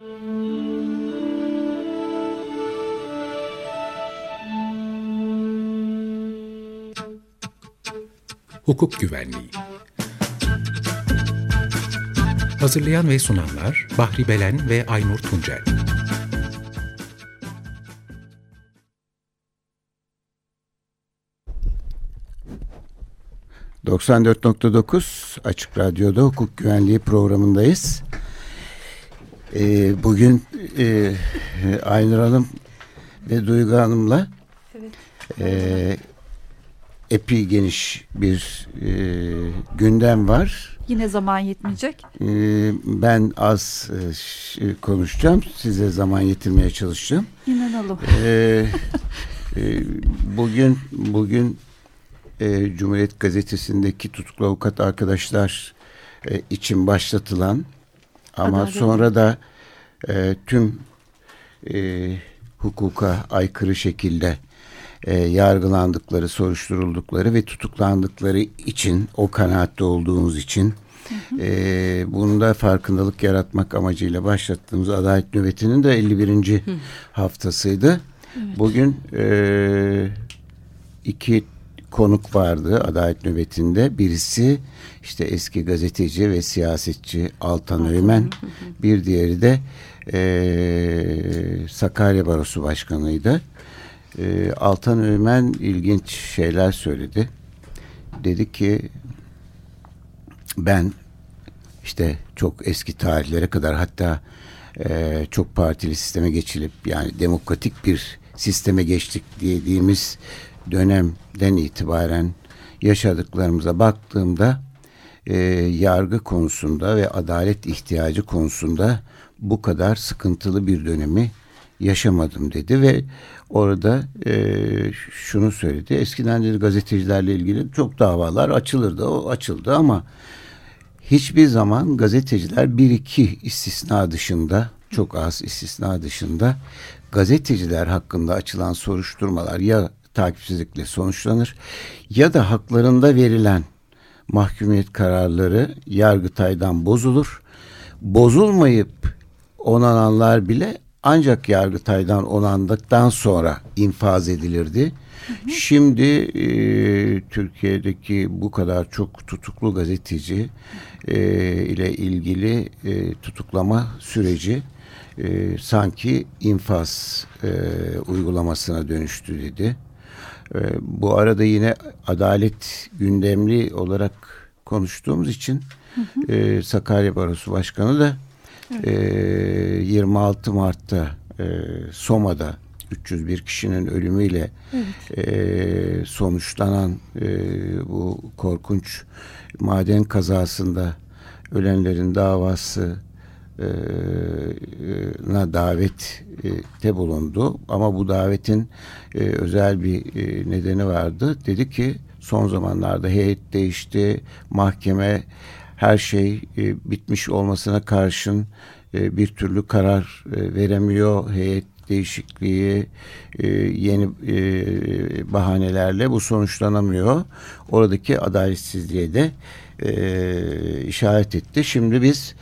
Hukuk Güvenliği Hazırlayan ve sunanlar Bahri Belen ve Aynur Tuncel 94.9 Açık Radyo'da hukuk güvenliği programındayız. Ee, bugün e, Aynur Hanım ve Duygu Hanım'la evet. e, epey geniş bir e, gündem var. Yine zaman yetmeyecek. E, ben az e, konuşacağım. Size zaman yetirmeye çalışacağım. İnanalım. E, e, bugün bugün e, Cumhuriyet Gazetesi'ndeki tutuklu avukat arkadaşlar e, için başlatılan ama Adalet. sonra da e, tüm e, hukuka aykırı şekilde e, yargılandıkları, soruşturuldukları ve tutuklandıkları için o kanaatte olduğumuz için hı hı. E, bunda farkındalık yaratmak amacıyla başlattığımız Adalet Nöbeti'nin de 51. Hı. haftasıydı. Evet. Bugün e, iki konuk vardı Adalet Nöbeti'nde. Birisi işte eski gazeteci ve siyasetçi Altan Öğmen. Bir diğeri de e, Sakarya Barosu Başkanı'ydı. E, Altan Öğmen ilginç şeyler söyledi. Dedi ki ben işte çok eski tarihlere kadar hatta e, çok partili sisteme geçilip yani demokratik bir sisteme geçtik dediğimiz dönemden itibaren yaşadıklarımıza baktığımda e, yargı konusunda ve adalet ihtiyacı konusunda bu kadar sıkıntılı bir dönemi yaşamadım dedi ve orada e, şunu söyledi. Eskiden dedi gazetecilerle ilgili çok davalar açılırdı. O açıldı ama hiçbir zaman gazeteciler bir iki istisna dışında çok az istisna dışında gazeteciler hakkında açılan soruşturmalar ya takipsizlikle sonuçlanır ya da haklarında verilen mahkumiyet kararları Yargıtay'dan bozulur. Bozulmayıp onananlar bile ancak Yargıtay'dan onandıktan sonra infaz edilirdi. Hı hı. Şimdi e, Türkiye'deki bu kadar çok tutuklu gazeteci e, ile ilgili e, tutuklama süreci e, sanki infaz e, uygulamasına dönüştü dedi. E, bu arada yine adalet gündemli olarak konuştuğumuz için hı hı. E, Sakarya Barosu Başkanı da evet. e, 26 Mart'ta e, Soma'da 301 kişinin ölümüyle evet. e, sonuçlanan e, bu korkunç maden kazasında ölenlerin davası e, na davette bulundu ama bu davetin e, özel bir e, nedeni vardı. Dedi ki son zamanlarda heyet değişti, mahkeme her şey bitmiş olmasına karşın bir türlü karar veremiyor. Heyet değişikliği yeni bahanelerle bu sonuçlanamıyor. Oradaki adaletsizliğe de işaret etti. Şimdi biz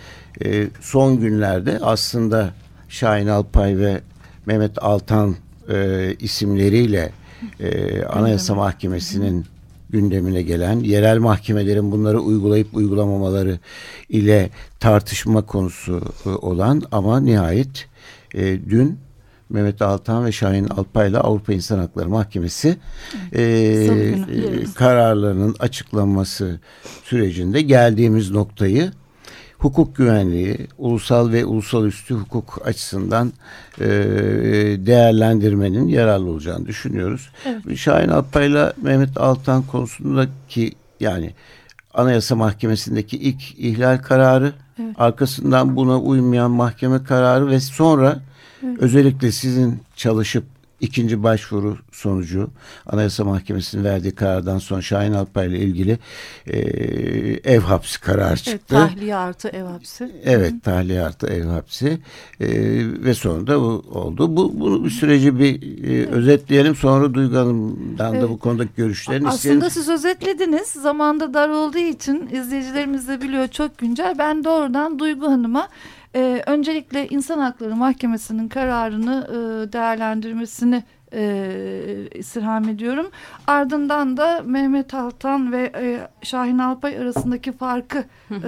e, son günlerde aslında Şahin Alpay ve Mehmet Altan e, isimleriyle e, Anayasa Mahkemesi'nin gündemine gelen yerel mahkemelerin bunları uygulayıp uygulamamaları ile tartışma konusu e, olan ama nihayet e, dün Mehmet Altan ve Şahin Alpay ile Avrupa İnsan Hakları Mahkemesi e, e, kararlarının açıklanması sürecinde geldiğimiz noktayı hukuk güvenliği, ulusal ve ulusal üstü hukuk açısından e, değerlendirmenin yararlı olacağını düşünüyoruz. Evet. Şahin Alpay'la Mehmet Altan konusundaki yani Anayasa Mahkemesi'ndeki ilk ihlal kararı, evet. arkasından buna uymayan mahkeme kararı ve sonra evet. özellikle sizin çalışıp ikinci başvuru sonucu Anayasa Mahkemesi'nin verdiği karardan sonra Şahin Alpay ile ilgili e, ev hapsi kararı çıktı. Evet, tahliye artı ev hapsi. Evet Hı. tahliye artı ev hapsi e, ve sonra da bu oldu. Bu, bu bir süreci bir e, evet. özetleyelim sonra Duygu Hanım'dan evet. da bu konudaki görüşlerini Aslında isteyelim. Aslında siz özetlediniz. Zamanda dar olduğu için izleyicilerimiz de biliyor çok güncel. Ben doğrudan Duygu Hanım'a e, öncelikle İnsan Hakları Mahkemesi'nin kararını e, değerlendirmesini e, istirham ediyorum. Ardından da Mehmet Altan ve e, Şahin Alpay arasındaki farkı e,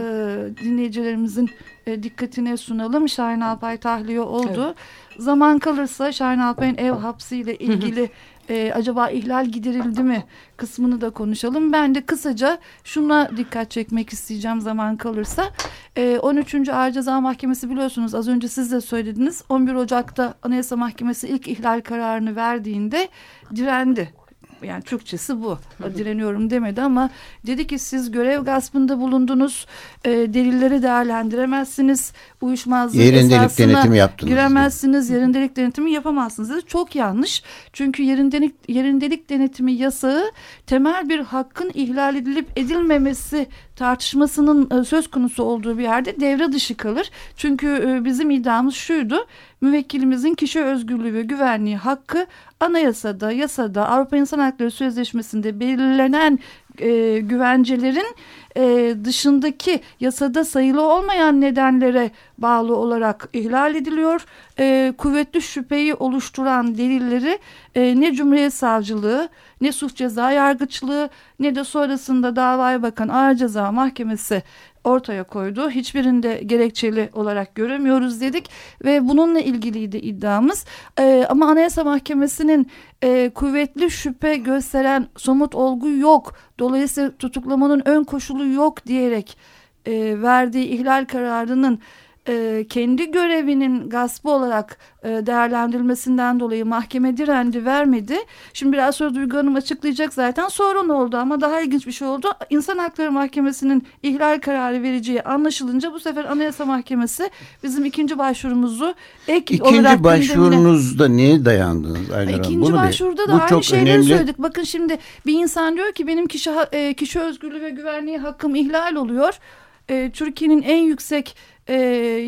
dinleyicilerimizin e, dikkatine sunalım. Şahin Alpay tahliye oldu. Evet. Zaman kalırsa Şahin Alpay'ın ev hapsiyle ilgili e, acaba ihlal giderildi mi kısmını da konuşalım. Ben de kısaca şuna dikkat çekmek isteyeceğim zaman kalırsa. E, 13. Ağır Ceza Mahkemesi biliyorsunuz az önce siz de söylediniz. 11 Ocak'ta Anayasa Mahkemesi ilk ihlal kararını verdiğinde direndi yani Türkçesi bu. Direniyorum demedi ama dedi ki siz görev gaspında bulundunuz. E, delilleri değerlendiremezsiniz. Uyuşmazlık yerindelik esasına denetimi yaptınız. giremezsiniz. Diye. Yerindelik denetimi yapamazsınız dedi. Çok yanlış. Çünkü yerindelik, yerindelik denetimi yasağı temel bir hakkın ihlal edilip edilmemesi tartışmasının e, söz konusu olduğu bir yerde devre dışı kalır. Çünkü e, bizim iddiamız şuydu. Müvekkilimizin kişi özgürlüğü ve güvenliği hakkı anayasada, yasada, Avrupa İnsan Hakları Sözleşmesi'nde belirlenen e, güvencelerin e, dışındaki yasada sayılı olmayan nedenlere bağlı olarak ihlal ediliyor. E, kuvvetli şüpheyi oluşturan delilleri e, ne Cumhuriyet Savcılığı ne suç ceza yargıçlığı ne de sonrasında davaya bakan Ağır Ceza Mahkemesi ortaya koydu. Hiçbirinde gerekçeli olarak göremiyoruz dedik ve bununla ilgiliydi iddiamız. Ee, ama Anayasa Mahkemesi'nin e, kuvvetli şüphe gösteren somut olgu yok. Dolayısıyla tutuklamanın ön koşulu yok diyerek e, verdiği ihlal kararının e, kendi görevinin gaspı olarak e, değerlendirilmesinden dolayı mahkeme direndi vermedi. Şimdi biraz sonra Duygu Hanım açıklayacak zaten sorun oldu ama daha ilginç bir şey oldu. İnsan Hakları Mahkemesi'nin ihlal kararı vereceği anlaşılınca bu sefer Anayasa Mahkemesi bizim ikinci başvurumuzu ek ikinci olarak İkinci başvurunuzda neye dayandınız Aylar İkinci Bunu başvuruda bir, da aynı şeyleri önemli. söyledik. Bakın şimdi bir insan diyor ki benim kişi e, kişi özgürlüğü ve güvenliği hakkım ihlal oluyor. E, Türkiye'nin en yüksek e,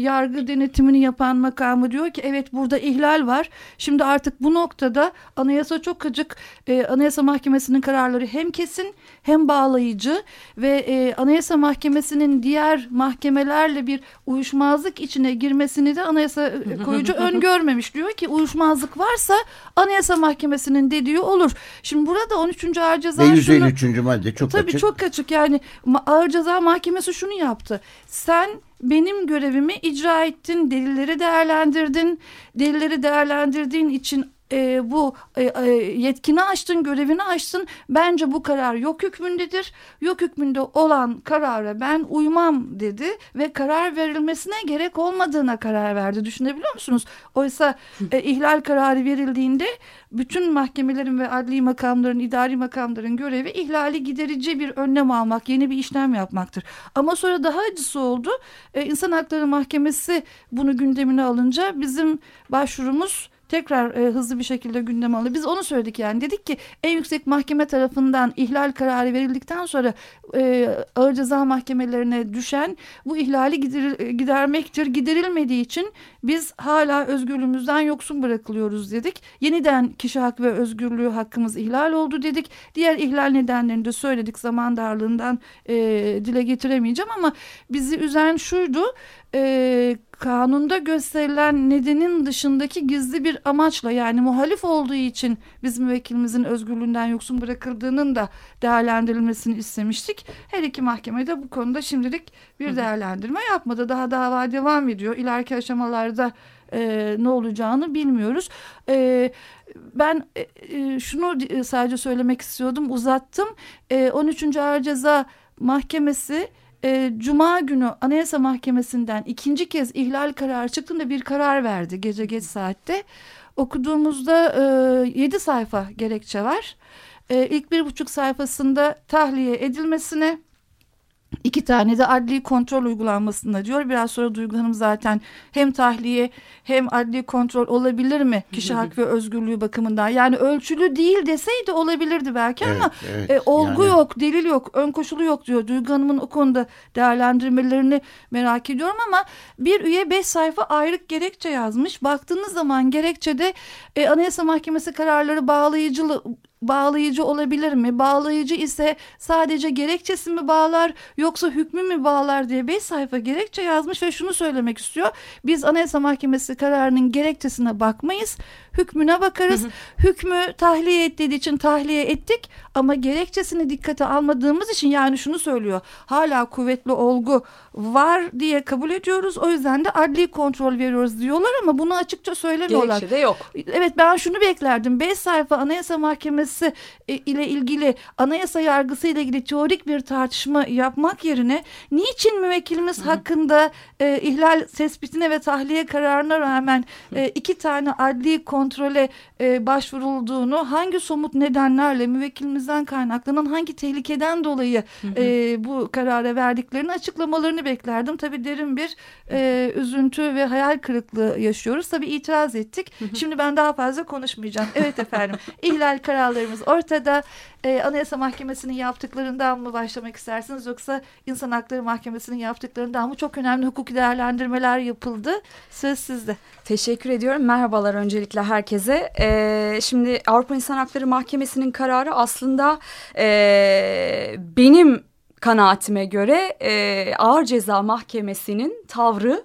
yargı denetimini yapan makamı diyor ki evet burada ihlal var. Şimdi artık bu noktada anayasa çok acık. E, anayasa mahkemesinin kararları hem kesin hem bağlayıcı ve e, anayasa mahkemesinin diğer mahkemelerle bir uyuşmazlık içine girmesini de anayasa koyucu öngörmemiş. Diyor ki uyuşmazlık varsa anayasa mahkemesinin dediği olur. Şimdi burada 13. Ağır Ceza ve 153. Şunu, madde çok tabii açık. Tabii çok açık yani Ağır Ceza Mahkemesi şunu yaptı. Sen benim görevimi icra ettin, delilleri değerlendirdin. Delilleri değerlendirdiğin için e, bu e, e, yetkini açtın, görevini açtın. Bence bu karar yok hükmündedir. Yok hükmünde olan karara ben uymam dedi ve karar verilmesine gerek olmadığına karar verdi. Düşünebiliyor musunuz? Oysa e, ihlal kararı verildiğinde bütün mahkemelerin ve adli makamların, idari makamların görevi ihlali giderici bir önlem almak, yeni bir işlem yapmaktır. Ama sonra daha acısı oldu. E, İnsan Hakları Mahkemesi bunu gündemine alınca bizim başvurumuz tekrar e, hızlı bir şekilde gündeme aldı. Biz onu söyledik yani. Dedik ki en yüksek mahkeme tarafından ihlal kararı verildikten sonra e, ağır ceza mahkemelerine düşen bu ihlali gider, gidermektir. Giderilmediği için biz hala özgürlüğümüzden yoksun bırakılıyoruz dedik. Yeniden kişi hak ve özgürlüğü hakkımız ihlal oldu dedik. Diğer ihlal nedenlerini de söyledik. Zaman darlığından e, dile getiremeyeceğim ama bizi üzen şuydu. E, kanunda gösterilen nedenin dışındaki gizli bir amaçla yani muhalif olduğu için biz müvekkilimizin özgürlüğünden yoksun bırakıldığının da değerlendirilmesini istemiştik. Her iki mahkemede bu konuda şimdilik bir değerlendirme yapmadı. Daha dava devam ediyor. İleriki aşamalarda e, ne olacağını bilmiyoruz. E, ben e, e şunu sadece söylemek istiyordum uzattım. E, 13. Ağır Ceza Mahkemesi e, Cuma günü Anayasa Mahkemesi'nden ikinci kez ihlal kararı çıktığında bir karar verdi gece geç saatte. Okuduğumuzda e, 7 sayfa gerekçe var. E, ilk bir buçuk sayfasında tahliye edilmesine İki tane de adli kontrol uygulanmasında diyor. Biraz sonra Duygu Hanım zaten hem tahliye hem adli kontrol olabilir mi kişi hak ve özgürlüğü bakımından? Yani ölçülü değil deseydi olabilirdi belki evet, ama evet, e, olgu yani... yok, delil yok, ön koşulu yok diyor. Duygu Hanım'ın o konuda değerlendirmelerini merak ediyorum ama bir üye beş sayfa ayrık gerekçe yazmış. Baktığınız zaman gerekçede e, Anayasa Mahkemesi kararları bağlayıcılığı bağlayıcı olabilir mi? Bağlayıcı ise sadece gerekçesi mi bağlar yoksa hükmü mü bağlar diye 5 sayfa gerekçe yazmış ve şunu söylemek istiyor. Biz Anayasa Mahkemesi kararının gerekçesine bakmayız. Hükmüne bakarız. Hı hı. Hükmü tahliye ettiği için tahliye ettik ama gerekçesini dikkate almadığımız için yani şunu söylüyor. Hala kuvvetli olgu var diye kabul ediyoruz. O yüzden de adli kontrol veriyoruz diyorlar ama bunu açıkça söylemiyorlar. Gerekçe de yok. Evet ben şunu beklerdim. 5 sayfa Anayasa Mahkemesi e, ile ilgili anayasa yargısı ile ilgili teorik bir tartışma yapmak yerine niçin müvekkilimiz Hı. hakkında e, ihlal tespitine ve tahliye kararına rağmen e, iki tane adli kontrole e, başvurulduğunu hangi somut nedenlerle müvekkilimizden kaynaklanan hangi tehlikeden dolayı e, bu karara verdiklerini açıklamalarını beklerdim. Tabii derin bir e, üzüntü ve hayal kırıklığı yaşıyoruz. Tabii itiraz ettik. Şimdi ben daha fazla konuşmayacağım. Evet efendim ihlal kararlarımız ortada. E, Anayasa Mahkemesi'nin yaptıklarından mı başlamak istersiniz yoksa İnsan Hakları Mahkemesi'nin yaptıklarından mı? Çok önemli hukuki değerlendirmeler yapıldı. Söz sizde. Teşekkür ediyorum. Merhabalar öncelikle herkese. Ee, şimdi Avrupa İnsan Hakları Mahkemesi'nin kararı aslında e, benim kanaatime göre e, Ağır Ceza Mahkemesi'nin tavrı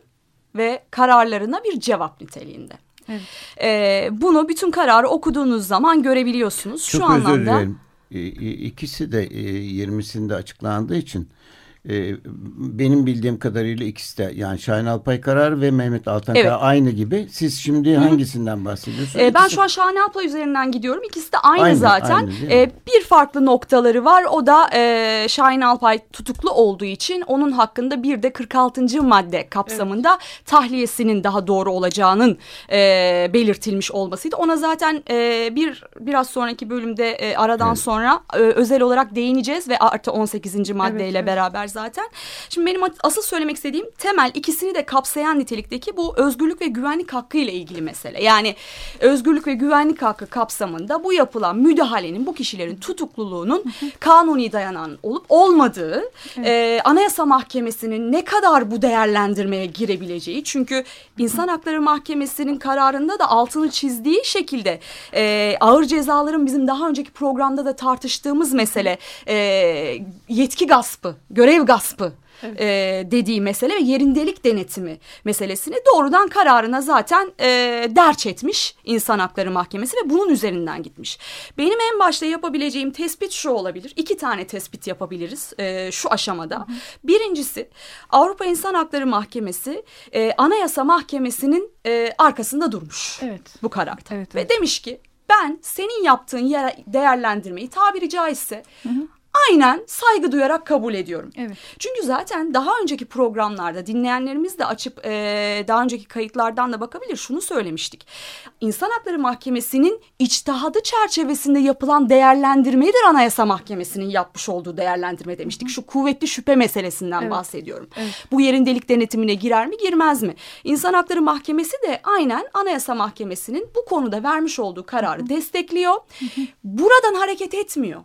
ve kararlarına bir cevap niteliğinde. Evet. E, bunu bütün kararı okuduğunuz zaman görebiliyorsunuz. Çok Şu özür anlamda, dilerim. İkisi de 20'sinde açıklandığı için e, benim bildiğim kadarıyla ikisi de yani Şahin Alpay kararı ve Mehmet Altan evet. aynı gibi. Siz şimdi Hı. hangisinden bahsediyorsunuz? E, ben şu an Şahin Alpay üzerinden gidiyorum. İkisi de aynı, aynı zaten. Aynı, e, bir farklı noktaları var. O da e, Şahin Alpay tutuklu olduğu için onun hakkında bir de 46. madde kapsamında evet. tahliyesinin daha doğru olacağının e, belirtilmiş olmasıydı. Ona zaten e, bir biraz sonraki bölümde e, aradan evet. sonra e, özel olarak değineceğiz ve artı 18. maddeyle evet, evet. beraber zaten. Şimdi benim asıl söylemek istediğim temel ikisini de kapsayan nitelikteki bu özgürlük ve güvenlik hakkı ile ilgili mesele. Yani özgürlük ve güvenlik hakkı kapsamında bu yapılan müdahalenin bu kişilerin tutukluluğunun kanuni dayanan olup olmadığı evet. e, Anayasa Mahkemesi'nin ne kadar bu değerlendirmeye girebileceği çünkü İnsan Hakları Mahkemesi'nin kararında da altını çizdiği şekilde e, ağır cezaların bizim daha önceki programda da tartıştığımız mesele e, yetki gaspı, görev gaspı evet. e, dediği mesele ve yerindelik denetimi meselesini doğrudan kararına zaten e, derç etmiş İnsan Hakları Mahkemesi ve bunun üzerinden gitmiş. Benim en başta yapabileceğim tespit şu olabilir. İki tane tespit yapabiliriz e, şu aşamada. Hı hı. Birincisi Avrupa İnsan Hakları Mahkemesi e, Anayasa Mahkemesi'nin e, arkasında durmuş evet. bu kararda. Evet, evet. Ve demiş ki ben senin yaptığın değerlendirmeyi tabiri caizse hı hı aynen saygı duyarak kabul ediyorum. Evet. Çünkü zaten daha önceki programlarda dinleyenlerimiz de açıp e, daha önceki kayıtlardan da bakabilir. Şunu söylemiştik. İnsan Hakları Mahkemesi'nin içtihadı çerçevesinde yapılan değerlendirmedir Anayasa Mahkemesi'nin yapmış olduğu değerlendirme demiştik. Şu kuvvetli şüphe meselesinden evet. bahsediyorum. Evet. Bu yerin delik denetimine girer mi girmez mi? İnsan Hakları Mahkemesi de aynen Anayasa Mahkemesi'nin bu konuda vermiş olduğu kararı destekliyor. Buradan hareket etmiyor.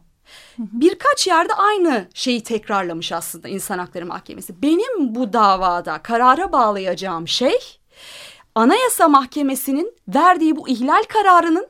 Birkaç yerde aynı şeyi tekrarlamış aslında İnsan Hakları Mahkemesi. Benim bu davada karara bağlayacağım şey Anayasa Mahkemesi'nin verdiği bu ihlal kararının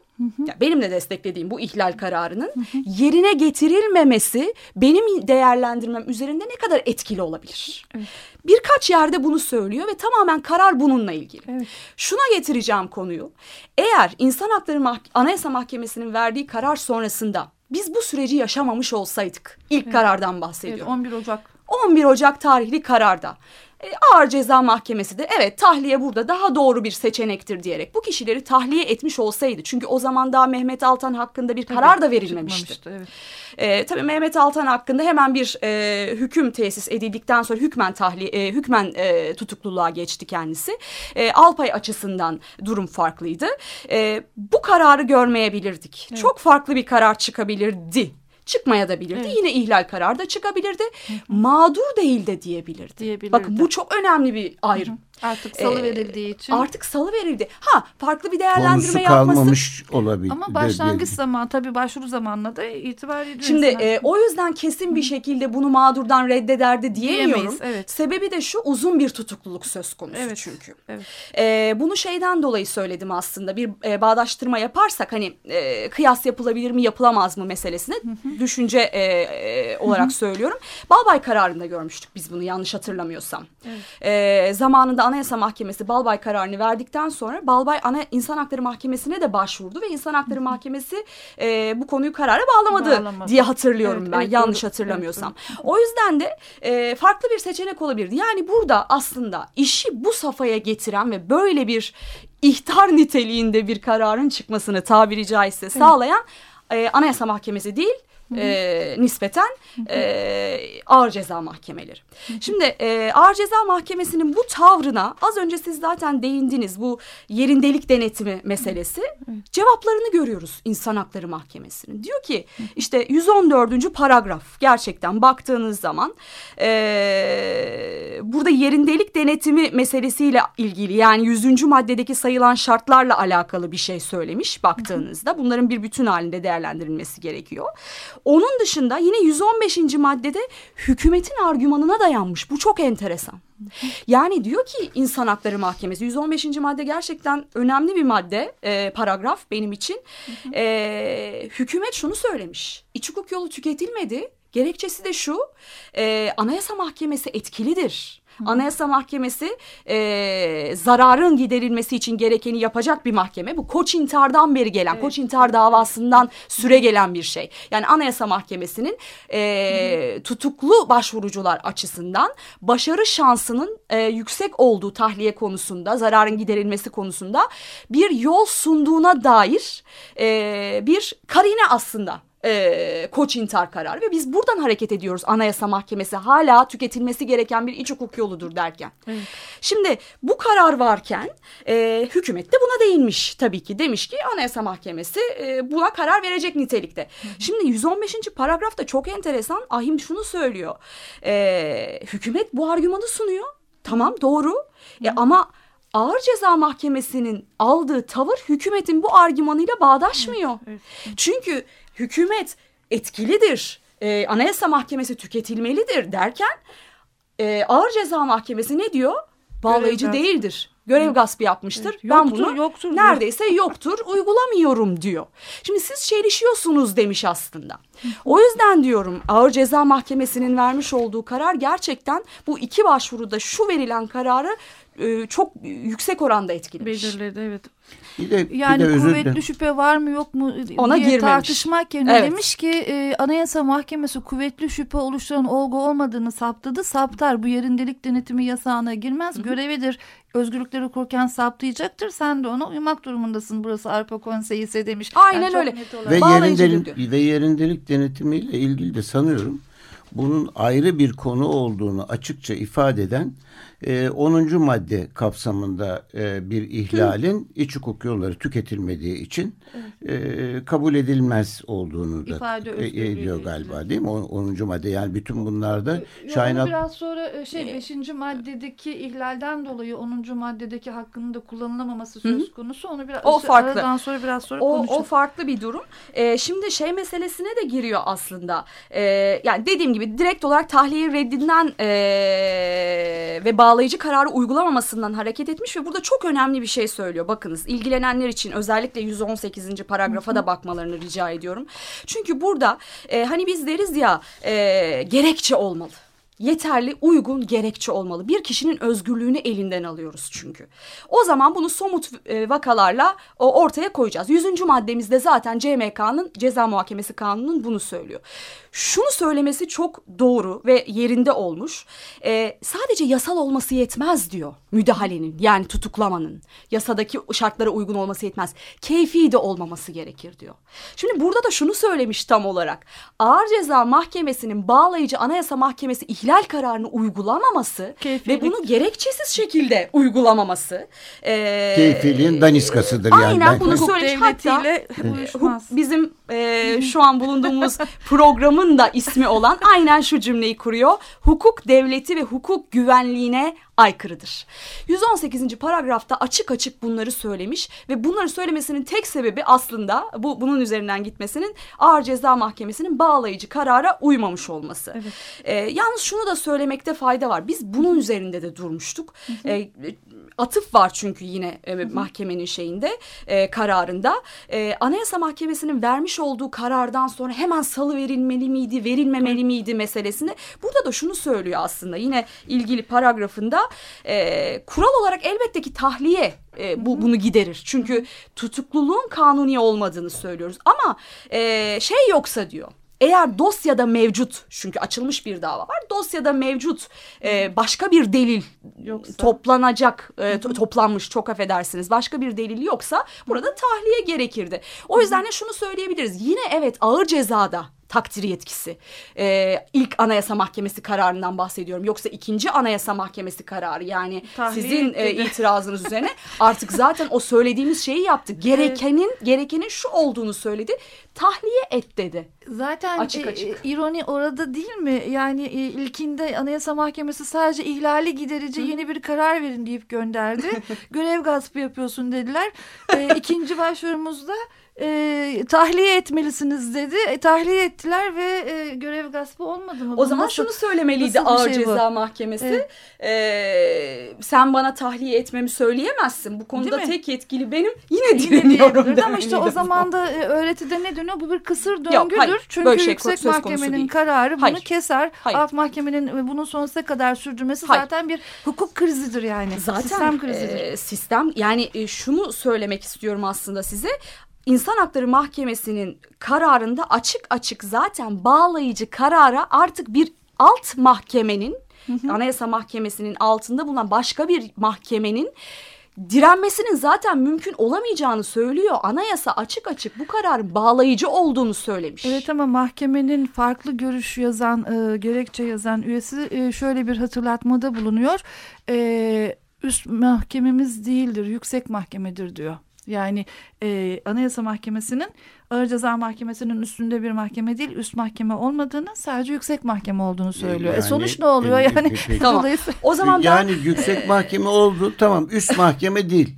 ya benim de desteklediğim bu ihlal kararının yerine getirilmemesi benim değerlendirmem üzerinde ne kadar etkili olabilir? Evet. Birkaç yerde bunu söylüyor ve tamamen karar bununla ilgili. Evet. Şuna getireceğim konuyu. Eğer İnsan Hakları Mah Anayasa Mahkemesi'nin verdiği karar sonrasında biz bu süreci yaşamamış olsaydık ilk evet. karardan bahsediyorum. Evet, 11 Ocak. 11 Ocak tarihli kararda e, Ağır Ceza Mahkemesi de evet tahliye burada daha doğru bir seçenektir diyerek bu kişileri tahliye etmiş olsaydı. Çünkü o zaman daha Mehmet Altan hakkında bir tabii, karar da verilmemişti. Evet. E, tabii Mehmet Altan hakkında hemen bir e, hüküm tesis edildikten sonra hükmen tahliye, e, hükmen e, tutukluluğa geçti kendisi. E, Alpay açısından durum farklıydı. E, bu kararı görmeyebilirdik. Evet. Çok farklı bir karar çıkabilirdi çıkmaya da bilirdi. Evet. Yine ihlal kararı da çıkabilirdi. Hı -hı. Mağdur değil de diyebilirdi. diyebilirdi. Bakın bu çok önemli bir ayrım. Hı -hı. Artık salı verildiği için. Artık salı verildi. Ha farklı bir değerlendirme Konusu yapması. kalmamış olabilir. Ama başlangıç zaman tabii başvuru zamanına da itibar ediyor. Şimdi e, o yüzden kesin bir şekilde bunu mağdurdan reddederdi diyemiyorum. Diyemeyiz, evet. Sebebi de şu uzun bir tutukluluk söz konusu Evet, çünkü. evet. E, bunu şeyden dolayı söyledim aslında bir e, bağdaştırma yaparsak hani e, kıyas yapılabilir mi yapılamaz mı meselesine düşünce e, e, olarak söylüyorum. Balbay kararında görmüştük biz bunu yanlış hatırlamıyorsam. E, zamanında Anayasa Mahkemesi Balbay kararını verdikten sonra Balbay Ana İnsan Hakları Mahkemesi'ne de başvurdu ve İnsan Hakları Mahkemesi e, bu konuyu karara bağlamadı, Bağlamadı. diye hatırlıyorum Evet, ben evet, yanlış doğru. hatırlamıyorsam. O yüzden de e, farklı bir seçenek olabilirdi. Yani burada aslında işi bu safhaya getiren ve böyle bir ihtar niteliğinde bir kararın çıkmasını tabiri caizse sağlayan e, Anayasa Mahkemesi değil e, nispeten e, ağır ceza mahkemeleri. Şimdi e, ağır ceza mahkemesinin bu tavrına az önce siz zaten değindiniz bu yerindelik denetimi meselesi cevaplarını görüyoruz İnsan Hakları Mahkemesi'nin. Diyor ki işte 114. paragraf gerçekten baktığınız zaman e, burada yerindelik denetimi meselesiyle ilgili yani 100. maddedeki sayılan şartlarla alakalı bir şey söylemiş baktığınızda. Bunların bir bütün halinde değerlendirilmesi gerekiyor. Onun dışında yine 115. maddede hükümetin argümanına dayanmış. Bu çok enteresan. Yani diyor ki İnsan Hakları Mahkemesi 115. madde gerçekten önemli bir madde e, paragraf benim için. E, hükümet şunu söylemiş. İç hukuk yolu tüketilmedi. Gerekçesi de şu e, Anayasa Mahkemesi etkilidir. Anayasa Mahkemesi e, zararın giderilmesi için gerekeni yapacak bir mahkeme. Bu Koç intihardan beri gelen, Koç intihar davasından süre gelen bir şey. Yani Anayasa Mahkemesi'nin e, tutuklu başvurucular açısından başarı şansının e, yüksek olduğu tahliye konusunda, zararın giderilmesi konusunda bir yol sunduğuna dair e, bir karine aslında e, koç intihar kararı ve biz buradan hareket ediyoruz Anayasa Mahkemesi hala tüketilmesi gereken bir iç hukuk yoludur derken. Şimdi bu karar varken e, hükümet de buna değinmiş tabii ki demiş ki Anayasa Mahkemesi e, buna karar verecek nitelikte. Şimdi 115. paragrafta çok enteresan Ahim şunu söylüyor e, hükümet bu argümanı sunuyor tamam doğru e, ama Ağır Ceza Mahkemesi'nin aldığı tavır hükümetin bu argümanıyla bağdaşmıyor. Çünkü hükümet etkilidir, e, Anayasa Mahkemesi tüketilmelidir derken e, Ağır Ceza Mahkemesi ne diyor? Bağlayıcı Görev değildir. Görev gaspı yapmıştır. Evet, ben yoktur, bunu yoktur neredeyse yoktur uygulamıyorum diyor. Şimdi siz çelişiyorsunuz demiş aslında. O yüzden diyorum Ağır Ceza Mahkemesi'nin vermiş olduğu karar gerçekten bu iki başvuruda şu verilen kararı e, çok yüksek oranda etkilemiş. belirledi evet. Bir de, Yani bir de özür kuvvetli şüphe var mı yok mu Ona diye girmemiş. tartışmak yerine Evet. demiş ki e, Anayasa Mahkemesi kuvvetli şüphe oluşturan olgu olmadığını saptadı. Saptar bu yerindelik denetimi yasağına girmez. Görevidir özgürlükleri korurken saptayacaktır. Sen de ona uymak durumundasın. Burası Arpa Konseyi ise demiş. Aynen çok öyle. Ve yerindelik, ve yerindelik denetimiyle ilgili de sanıyorum bunun ayrı bir konu olduğunu açıkça ifade eden e, 10. madde kapsamında e, bir ihlalin iç hukuk yolları tüketilmediği için e, kabul edilmez olduğunu da İfade e, ediyor galiba değil mi? O- 10. madde yani bütün bunlarda Yo, Şahin onu Ak- biraz sonra e, şey 5. maddedeki ihlalden dolayı 10. maddedeki hakkının da kullanılamaması söz konusu. Onu biraz O farklı. aradan sonra biraz sonra O, konuşacağız. o farklı bir durum. Ee, şimdi şey meselesine de giriyor aslında. Ee, yani dediğim gibi direkt olarak tahliye reddinden ee, ve bağlayıcı kararı uygulamamasından hareket etmiş ve burada çok önemli bir şey söylüyor. Bakınız ilgilenenler için özellikle 118. paragrafa da bakmalarını rica ediyorum. Çünkü burada ee, hani biz deriz ya ee, gerekçe olmalı yeterli, uygun gerekçe olmalı. Bir kişinin özgürlüğünü elinden alıyoruz çünkü. O zaman bunu somut e, vakalarla ortaya koyacağız. Yüzüncü maddemizde zaten CMK'nın ceza muhakemesi kanunun bunu söylüyor. Şunu söylemesi çok doğru ve yerinde olmuş. E, sadece yasal olması yetmez diyor müdahalenin yani tutuklamanın. Yasadaki şartlara uygun olması yetmez. Keyfi de olmaması gerekir diyor. Şimdi burada da şunu söylemiş tam olarak. Ağır Ceza Mahkemesi'nin bağlayıcı Anayasa Mahkemesi ihlal kararını uygulamaması Keyfilik. ve bunu gerekçesiz şekilde uygulamaması. E, keyfiliğin daniskasıdır yani. Aynen Ben- bunu söylemiş. Hatta. Huk- bizim e, şu an bulunduğumuz programın da ismi olan aynen şu cümleyi kuruyor. Hukuk devleti ve hukuk güvenliğine aykırıdır. 118. paragrafta açık açık bunları söylemiş ve bunları söylemesinin tek sebebi aslında bu bunun üzerinden gitmesinin Ağır Ceza Mahkemesi'nin bağlayıcı karara uymamış olması. Evet. Ee, yalnız şunu da söylemekte fayda var. Biz bunun üzerinde de durmuştuk. Ee, atıf var çünkü yine e, mahkemenin şeyinde e, kararında. E, Anayasa Mahkemesi'nin vermiş olduğu karardan sonra hemen salı verilmeli miydi, verilmemeli miydi meselesini. Burada da şunu söylüyor aslında yine ilgili paragrafında e, kural olarak elbette ki tahliye e, bu bunu giderir. Çünkü tutukluluğun kanuni olmadığını söylüyoruz. Ama e, şey yoksa diyor eğer dosyada mevcut çünkü açılmış bir dava var dosyada mevcut e, başka bir delil yoksa. toplanacak e, to, toplanmış çok affedersiniz başka bir delil yoksa burada tahliye gerekirdi. O yüzden de şunu söyleyebiliriz yine evet ağır cezada takdir yetkisi. Ee, ilk Anayasa Mahkemesi kararından bahsediyorum. Yoksa ikinci Anayasa Mahkemesi kararı yani Tahliye sizin e, itirazınız üzerine artık zaten o söylediğimiz şeyi yaptı. Gerekenin evet. gerekenin şu olduğunu söyledi. Tahliye et dedi. Zaten açık e, açık. E, ironi orada değil mi? Yani e, ilkinde Anayasa Mahkemesi sadece ihlali giderici Hı. yeni bir karar verin deyip gönderdi. Görev gaspı yapıyorsun dediler. E, ikinci başvurumuzda e, tahliye etmelisiniz dedi. E, tahliye ettiler ve e, görev gaspı olmadı mı? O zaman nasıl, şunu söylemeliydi Ağır şey Ceza bu? Mahkemesi. Evet. E, sen bana tahliye etmemi söyleyemezsin. Bu konuda tek yetkili benim. Yine direniyorum. Ama işte o zaman da e, öğretide ne dönüyor? Bu bir kısır döngüdür. Yok, hayır, Çünkü şey, yüksek mahkemenin kararı bunu hayır. keser. Hayır. Alt mahkemenin bunun sonsuza kadar sürdürmesi hayır. zaten bir hukuk krizidir yani. Zaten sistem krizidir. E, sistem yani e, şunu söylemek istiyorum aslında size. İnsan Hakları Mahkemesi'nin kararında açık açık zaten bağlayıcı karara artık bir alt mahkemenin hı hı. Anayasa Mahkemesi'nin altında bulunan başka bir mahkemenin direnmesinin zaten mümkün olamayacağını söylüyor. Anayasa açık açık bu kararın bağlayıcı olduğunu söylemiş. Evet ama mahkemenin farklı görüş yazan, e, gerekçe yazan üyesi e, şöyle bir hatırlatmada bulunuyor. E, üst mahkememiz değildir, yüksek mahkemedir diyor. Yani e, Anayasa Mahkemesi'nin Ağır Ceza Mahkemesi'nin üstünde bir mahkeme değil üst mahkeme olmadığını sadece yüksek mahkeme olduğunu söylüyor. E, yani, e sonuç ne oluyor e, yani? tamam. O zaman yani ben, yüksek mahkeme oldu tamam üst mahkeme değil.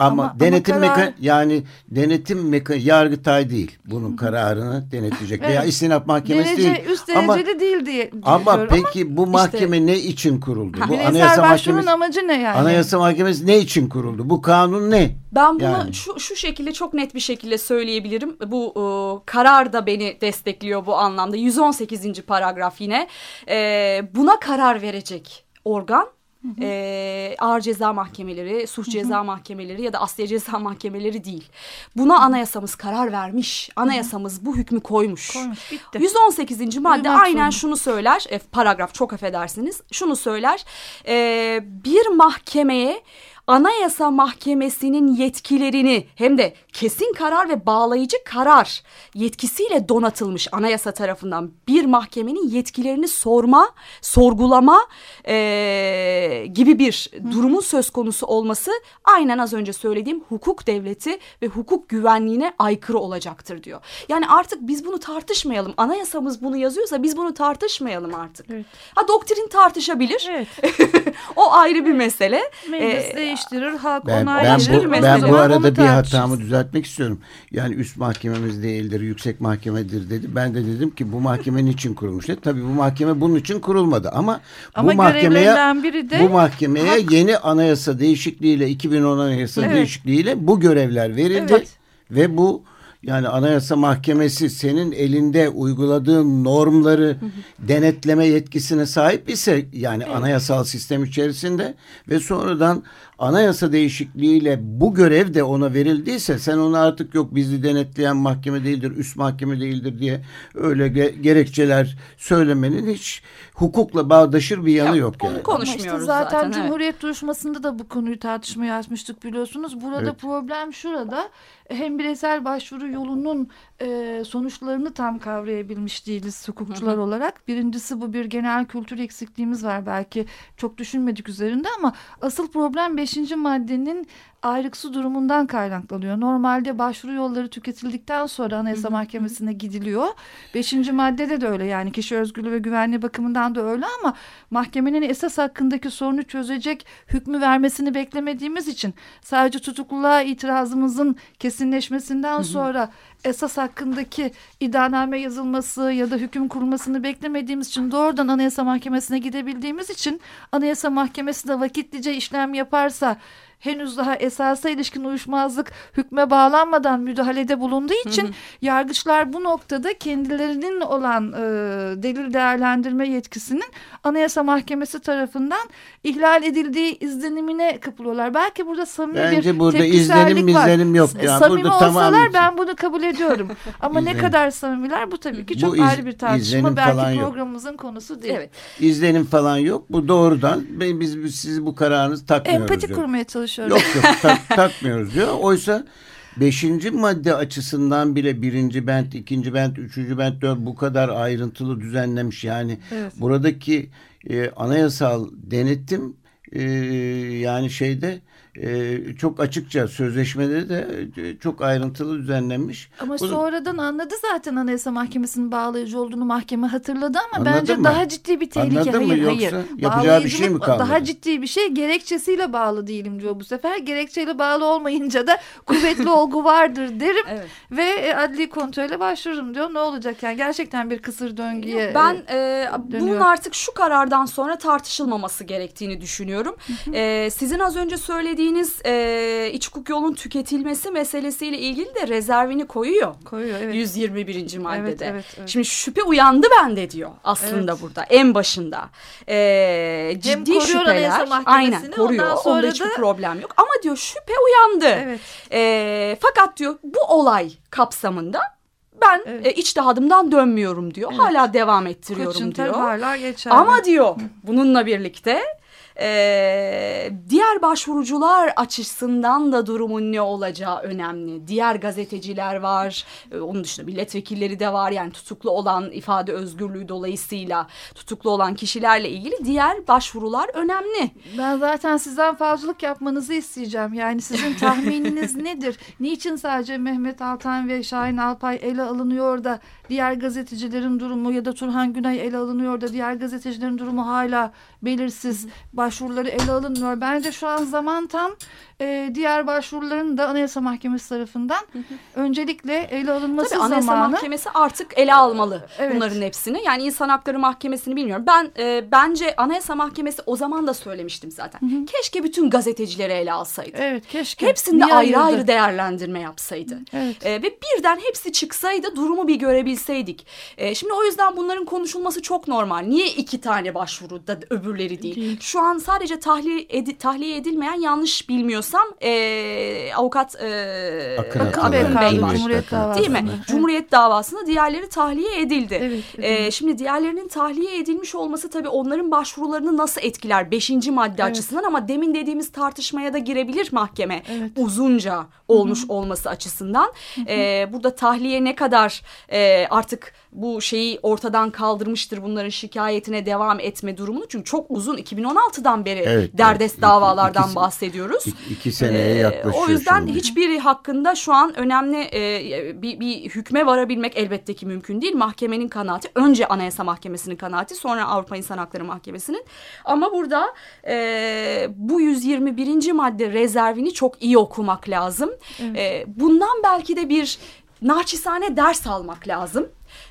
Ama, ama denetim ama karar... yani denetim meka yargıtay değil bunun kararını denetleyecek evet. veya istinaf mahkemesi Derece, değil. Üst dereceli ama, değil diye Ama peki ama bu mahkeme işte, ne için kuruldu? Ha, bu Anayasa Mahkemesi amacı ne yani? Anayasa Mahkemesi ne için kuruldu? Bu kanun ne? Ben bunu yani. şu, şu şekilde çok net bir şekilde söyleyebilirim. Bu e, karar da beni destekliyor bu anlamda. 118. paragraf yine. E, buna karar verecek organ Hı E, ağır ceza mahkemeleri, suç hı hı. ceza mahkemeleri ya da asliye ceza mahkemeleri değil. Buna anayasamız karar vermiş. Anayasamız hı hı. bu hükmü koymuş. koymuş bitti. 118. madde aynen zorunda. şunu söyler. E, paragraf çok affedersiniz. Şunu söyler. E, bir mahkemeye Anayasa Mahkemesi'nin yetkilerini hem de kesin karar ve bağlayıcı karar yetkisiyle donatılmış anayasa tarafından bir mahkemenin yetkilerini sorma, sorgulama e, gibi bir durumun söz konusu olması aynen az önce söylediğim hukuk devleti ve hukuk güvenliğine aykırı olacaktır diyor. Yani artık biz bunu tartışmayalım. Anayasamız bunu yazıyorsa biz bunu tartışmayalım artık. Evet. Ha doktrin tartışabilir. Evet. o ayrı bir mesele. Meclis ee, değiştirir, halk ben, onaylaştırır. Ben bu, ben bu arada bir hatamı düzeltmek istiyorum. Yani üst mahkememiz değildir, yüksek mahkemedir dedi. Ben de dedim ki bu mahkeme niçin kurulmuş? Dedi. Tabii bu mahkeme bunun için kurulmadı ama, ama bu mahkemeye biri de bu mahkemeye hak... yeni anayasa değişikliğiyle 2010 anayasa evet. değişikliğiyle bu görevler verildi evet. ve bu yani Anayasa Mahkemesi senin elinde uyguladığın normları hı hı. denetleme yetkisine sahip ise yani evet. anayasal sistem içerisinde ve sonradan anayasa değişikliğiyle bu görev de ona verildiyse sen onu artık yok bizi denetleyen mahkeme değildir, üst mahkeme değildir diye öyle ge gerekçeler söylemenin hiç hukukla bağdaşır bir yanı yok, yok yani. konuşmuyoruz işte zaten. zaten Cumhuriyet evet. duruşmasında da bu konuyu tartışmaya açmıştık biliyorsunuz. Burada evet. problem şurada hem bireysel başvuru yolunun e, sonuçlarını tam kavrayabilmiş değiliz hukukçular hı hı. olarak. Birincisi bu bir genel kültür eksikliğimiz var belki çok düşünmedik üzerinde ama asıl problem beşinci maddenin ayrıksı durumundan kaynaklanıyor. Normalde başvuru yolları tüketildikten sonra Anayasa Mahkemesi'ne gidiliyor. Beşinci maddede de öyle yani kişi özgürlüğü ve güvenliği bakımından da öyle ama mahkemenin esas hakkındaki sorunu çözecek hükmü vermesini beklemediğimiz için sadece tutukluluğa itirazımızın kesinleşmesinden sonra esas hakkındaki iddianame yazılması ya da hüküm kurulmasını beklemediğimiz için doğrudan Anayasa Mahkemesi'ne gidebildiğimiz için Anayasa Mahkemesi de vakitlice işlem yaparsa henüz daha esasa ilişkin uyuşmazlık hükme bağlanmadan müdahalede bulunduğu için hı hı. yargıçlar bu noktada kendilerinin olan e, delil değerlendirme yetkisinin Anayasa Mahkemesi tarafından ihlal edildiği izlenimine kapılıyorlar. Belki burada samimi Bence bir burada izlenim var. izlenim yok. Yani samimi burada olsalar tamam. ben bunu kabul ediyorum. Ama ne kadar samimiler bu tabii ki çok bu iz, ayrı bir tartışma. Belki programımızın yok. konusu değil. Evet. İzlenim falan yok. Bu doğrudan biz, biz siz bu kararınızı takmıyoruz. Empati kurmaya çalışıyoruz çalışıyorum. Yok yok tak, takmıyoruz diyor. Oysa beşinci madde açısından bile birinci bent, ikinci bent, üçüncü bent dört bu kadar ayrıntılı düzenlemiş. Yani evet. buradaki e, anayasal denetim e, yani şeyde e, çok açıkça sözleşmede de e, çok ayrıntılı düzenlenmiş. Ama Bu, sonradan anladı zaten Anayasa Mahkemesi'nin bağlayıcı olduğunu mahkeme hatırladı ama bence mı? daha ciddi bir tehlike. Anladın hayır mı? hayır. Yapacağı bir şey mi kaldı? Daha ciddi bir şey gerekçesiyle bağlı değilim diyor bu sefer. Gerekçeyle bağlı olmayınca da kuvvetli olgu vardır derim evet. ve e, adli kontrole başvururum diyor. Ne olacak yani gerçekten bir kısır döngüye Ben e, bunun artık şu karardan sonra tartışılmaması gerektiğini düşünüyorum. e, sizin az önce söylediğiniz söylediğiniz e, iç hukuk yolun tüketilmesi meselesiyle ilgili de rezervini koyuyor. Koyuyor evet. 121. maddede. Evet, evet, evet. Şimdi şüphe uyandı bende diyor aslında evet. burada en başında. E, ciddi Hem şüpheler. Aynen koruyor. Sonra Onda hiçbir da... problem yok. Ama diyor şüphe uyandı. Evet. E, fakat diyor bu olay kapsamında ben evet. e, içtihadımdan dönmüyorum diyor. Evet. Hala devam ettiriyorum Koçun, diyor. hala geçerli. Ama diyor bununla birlikte ee, diğer başvurucular açısından da durumun ne olacağı önemli. Diğer gazeteciler var, ee, onun dışında milletvekilleri de var. Yani tutuklu olan ifade özgürlüğü dolayısıyla tutuklu olan kişilerle ilgili diğer başvurular önemli. Ben zaten sizden fazlalık yapmanızı isteyeceğim. Yani sizin tahmininiz nedir? Niçin sadece Mehmet Altan ve Şahin Alpay ele alınıyor da diğer gazetecilerin durumu ya da Turhan Günay ele alınıyor da diğer gazetecilerin durumu hala belirsiz. Baş başvuruları ele alınmıyor. Bence şu an zaman tam e, diğer başvuruların da Anayasa Mahkemesi tarafından hı hı. öncelikle ele alınması Tabii, Anayasa zamanı. Anayasa Mahkemesi artık ele almalı evet. bunların hepsini. Yani İnsan Hakları Mahkemesi'ni bilmiyorum. Ben e, bence Anayasa Mahkemesi o zaman da söylemiştim zaten. Hı hı. Keşke bütün gazetecileri ele alsaydı. Evet keşke. Hepsinde Niye ayrı ayrı değerlendirme yapsaydı. Evet. E, ve birden hepsi çıksaydı durumu bir görebilseydik. E, şimdi o yüzden bunların konuşulması çok normal. Niye iki tane başvuru da öbürleri değil? değil. Şu an sadece tahliye, edi, tahliye edilmeyen yanlış bilmiyorsam e, avukat e, Akın, Akın, Akın Bey var. Cumhuriyet davasında. Değil mi? Evet. Cumhuriyet davasında diğerleri tahliye edildi. Evet, e, şimdi diğerlerinin tahliye edilmiş olması tabii onların başvurularını nasıl etkiler? Beşinci madde evet. açısından ama demin dediğimiz tartışmaya da girebilir mahkeme. Evet. Uzunca olmuş Hı-hı. olması açısından. E, burada tahliye ne kadar e, artık bu şeyi ortadan kaldırmıştır bunların şikayetine devam etme durumunu. Çünkü çok uzun 2016'dan beri evet, derdest evet. davalardan iki, bahsediyoruz. İki, iki seneye yaklaşıyor. o yüzden şimdi. hiçbiri hakkında şu an önemli e, bir, bir hükme varabilmek elbette ki mümkün değil. Mahkemenin kanaati önce Anayasa Mahkemesi'nin kanaati sonra Avrupa İnsan Hakları Mahkemesi'nin. Ama burada e, bu 121. madde rezervini çok iyi okumak lazım. Evet. E, bundan belki de bir naçizane ders almak lazım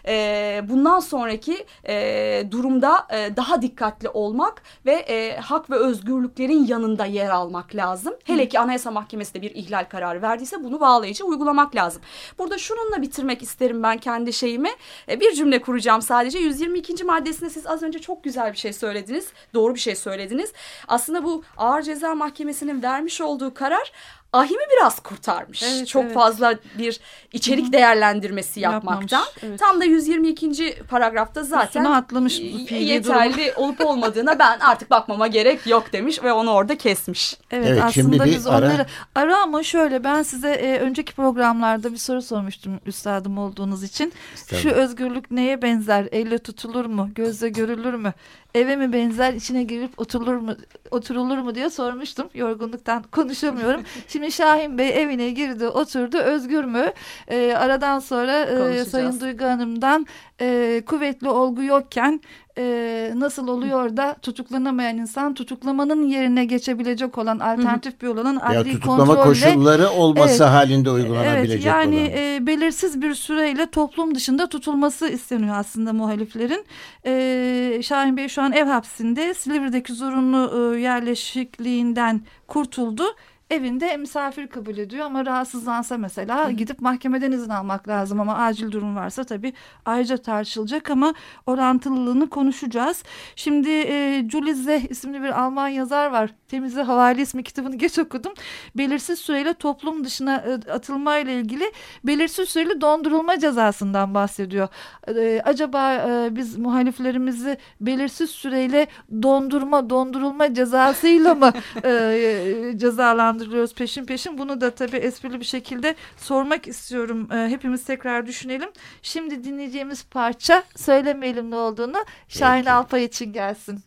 e, bundan sonraki e, durumda e, daha dikkatli olmak ve e, hak ve özgürlüklerin yanında yer almak lazım. Hele ki Anayasa Mahkemesi de bir ihlal kararı verdiyse bunu bağlayıcı uygulamak lazım. Burada şununla bitirmek isterim ben kendi şeyimi. E, bir cümle kuracağım sadece. 122. maddesinde siz az önce çok güzel bir şey söylediniz. Doğru bir şey söylediniz. Aslında bu Ağır Ceza Mahkemesi'nin vermiş olduğu karar Ahim'i biraz kurtarmış. Evet, Çok evet. fazla bir içerik Hı -hı. değerlendirmesi yapmaktan. Evet. Ta tam da 122. paragrafta zaten Üstüne atlamış yeterli durum. olup olmadığına ben artık bakmama gerek yok demiş ve onu orada kesmiş. Evet, evet aslında biz ara... onları ara ama şöyle ben size e, önceki programlarda bir soru sormuştum üstadım olduğunuz için. Şu özgürlük neye benzer? Elle tutulur mu? Gözle görülür mü? Eve mi benzer içine girip oturulur mu oturulur mu diye sormuştum. Yorgunluktan konuşamıyorum. Şimdi Şahin Bey evine girdi oturdu. Özgür mü? E, aradan sonra e, Sayın Duygu Hanım'dan e, kuvvetli olgu yokken e, nasıl oluyor da tutuklanamayan insan tutuklamanın yerine geçebilecek olan alternatif bir olan adli ya, tutuklama kontrolle. koşulları olması evet, halinde uygulanabilecek evet, yani, olan. Yani e, belirsiz bir süreyle toplum dışında tutulması isteniyor aslında muhaliflerin. E, Şahin Bey şu an ev hapsinde Silivri'deki zorunlu e, yerleşikliğinden kurtuldu evinde misafir kabul ediyor ama rahatsızlansa mesela Hı. gidip mahkemeden izin almak lazım ama acil durum varsa tabii ayrıca tartışılacak ama orantılılığını konuşacağız. Şimdi e, Julie Zeh isimli bir Alman yazar var. Temize Havali ismi kitabını geç okudum. Belirsiz süreyle toplum dışına e, atılma ile ilgili belirsiz süreli dondurulma cezasından bahsediyor. E, acaba e, biz muhaliflerimizi belirsiz süreyle dondurma, dondurulma cezasıyla mı e, cezalandırıyoruz? Adlandırıyoruz peşin peşin. Bunu da tabii esprili bir şekilde sormak istiyorum. E, hepimiz tekrar düşünelim. Şimdi dinleyeceğimiz parça söylemeyelim ne olduğunu Şahin Peki. Alpay için gelsin.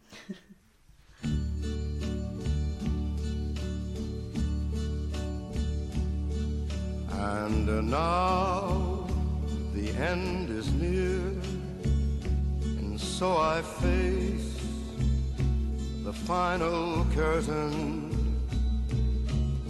And now the end is near And so I face the final curtain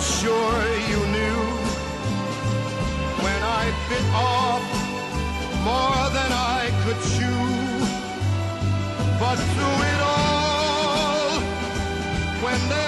Sure you knew when I bit off more than I could chew. But through it all, when there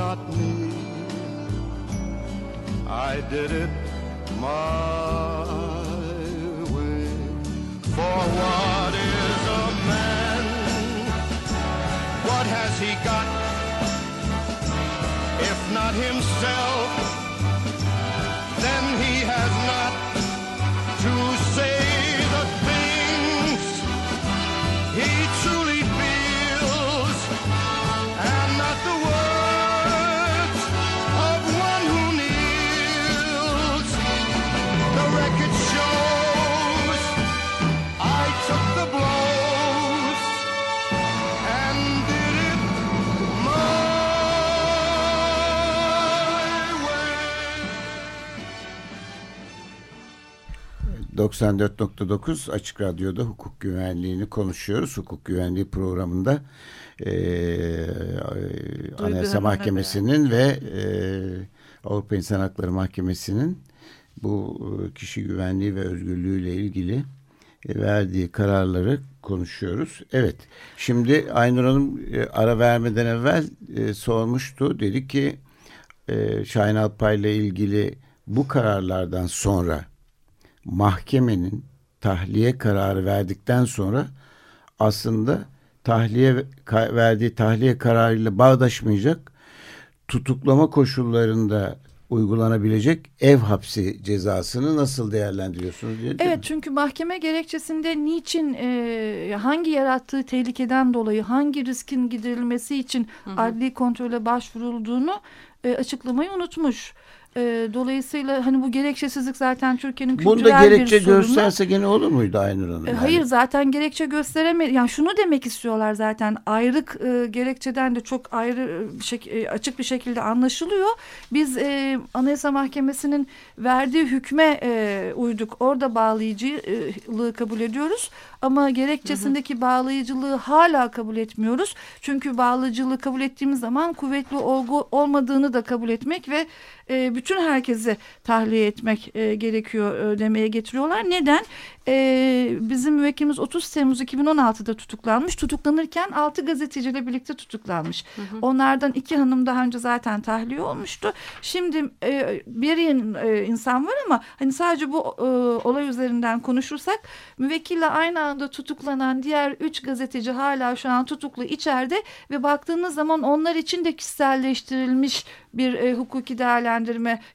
not me. I did it my way. For what is a man? What has he got? If not himself, 94.9 Açık Radyo'da hukuk güvenliğini konuşuyoruz. Hukuk güvenliği programında e, Anayasa Mahkemesi'nin ve e, Avrupa İnsan Hakları Mahkemesi'nin bu kişi güvenliği ve özgürlüğüyle ilgili verdiği kararları konuşuyoruz. Evet. Şimdi Aynur Hanım ara vermeden evvel e, sormuştu. Dedi ki e, Şahin Alpay ile ilgili bu kararlardan sonra mahkemenin tahliye kararı verdikten sonra aslında tahliye verdiği tahliye kararıyla bağdaşmayacak tutuklama koşullarında uygulanabilecek ev hapsi cezasını nasıl değerlendiriyorsunuz diye. Evet çünkü mahkeme gerekçesinde niçin e, hangi yarattığı tehlikeden dolayı hangi riskin giderilmesi için hı hı. adli kontrole başvurulduğunu e, açıklamayı unutmuş. E, dolayısıyla hani bu gerekçesizlik zaten Türkiye'nin kültürel Bunda gerekçe bir sorunu. gösterse gene olur muydu Aynur Hanım? E, hayır zaten gerekçe gösteremedi. Yani şunu demek istiyorlar zaten ayrık e, gerekçeden de çok ayrı şey, açık bir şekilde anlaşılıyor. Biz e, Anayasa Mahkemesi'nin verdiği hükme e, uyduk. Orada bağlayıcılığı kabul ediyoruz. Ama gerekçesindeki hı hı. bağlayıcılığı hala kabul etmiyoruz. Çünkü bağlayıcılığı kabul ettiğimiz zaman kuvvetli olgu olmadığını da kabul etmek ve e, bütün herkesi tahliye etmek e, gerekiyor e, demeye getiriyorlar. Neden? E, bizim müvekkilimiz 30 Temmuz 2016'da tutuklanmış. Tutuklanırken 6 gazeteciyle birlikte tutuklanmış. Hı hı. Onlardan iki hanım daha önce zaten tahliye olmuştu. Şimdi e, bir e, insan var ama hani sadece bu e, olay üzerinden konuşursak müvekkille aynı anda tutuklanan diğer üç gazeteci hala şu an tutuklu içeride ve baktığınız zaman onlar için de kişiselleştirilmiş bir e, hukuki değerlendirme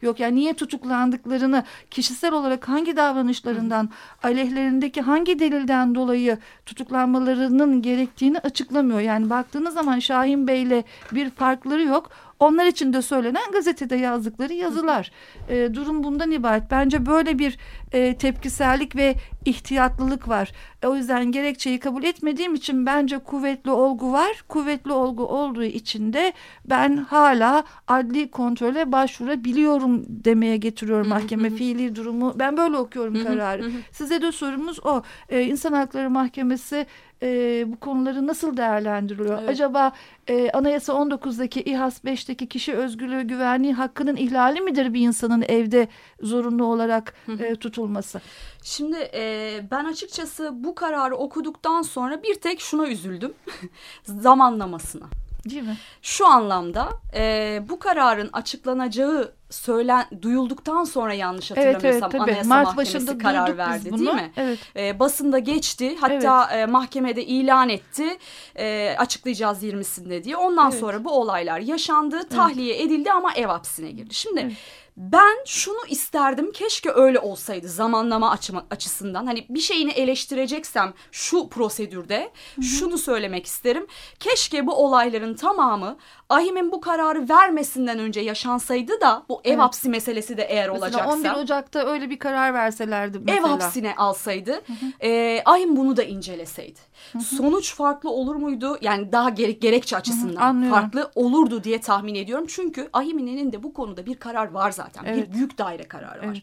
yok. Yani niye tutuklandıklarını kişisel olarak hangi davranışlarından aleyhlerindeki hangi delilden dolayı tutuklanmalarının gerektiğini açıklamıyor. Yani baktığınız zaman Şahin Bey'le bir farkları yok. Onlar için de söylenen gazetede yazdıkları yazılar. E, durum bundan ibaret. Bence böyle bir e, tepkisellik ve ihtiyatlılık var. E, o yüzden gerekçeyi kabul etmediğim için bence kuvvetli olgu var. Kuvvetli olgu olduğu için de ben hala adli kontrole başvurabiliyorum demeye getiriyorum mahkeme fiili durumu. Ben böyle okuyorum kararı. Size de sorumuz o. E, İnsan Hakları Mahkemesi e, bu konuları nasıl değerlendiriliyor? Evet. Acaba e, Anayasa 19'daki İHAS 5'teki kişi özgürlüğü güvenliği hakkının ihlali midir bir insanın evde zorunlu olarak e, tutulması? Şimdi e, ben açıkçası bu kararı okuduktan sonra bir tek şuna üzüldüm. Zamanlamasına. Değil mi? Şu anlamda e, bu kararın açıklanacağı söylen duyulduktan sonra yanlış hatırlamıyorsam evet, evet, Anayasa Mart Mahkemesi karar verdi değil mi? Evet. E, basında geçti hatta evet. e, mahkemede ilan etti e, açıklayacağız 20'sinde diye. Ondan evet. sonra bu olaylar yaşandı tahliye evet. edildi ama ev hapsine girdi. Şimdi evet ben şunu isterdim keşke öyle olsaydı zamanlama açma, açısından. Hani bir şeyini eleştireceksem şu prosedürde Hı -hı. şunu söylemek isterim. Keşke bu olayların tamamı Ahim'in bu kararı vermesinden önce yaşansaydı da bu ev evet. hapsi meselesi de eğer mesela olacaksa. 11 Ocak'ta öyle bir karar verselerdi mesela. Ev hapsine alsaydı hı hı. E, Ahim bunu da inceleseydi. Hı hı. Sonuç farklı olur muydu? Yani daha gerek, gerekçe açısından hı hı, farklı olurdu diye tahmin ediyorum. Çünkü Ahim'in elinde bu konuda bir karar var zaten. Evet. Bir büyük daire kararı var. Evet.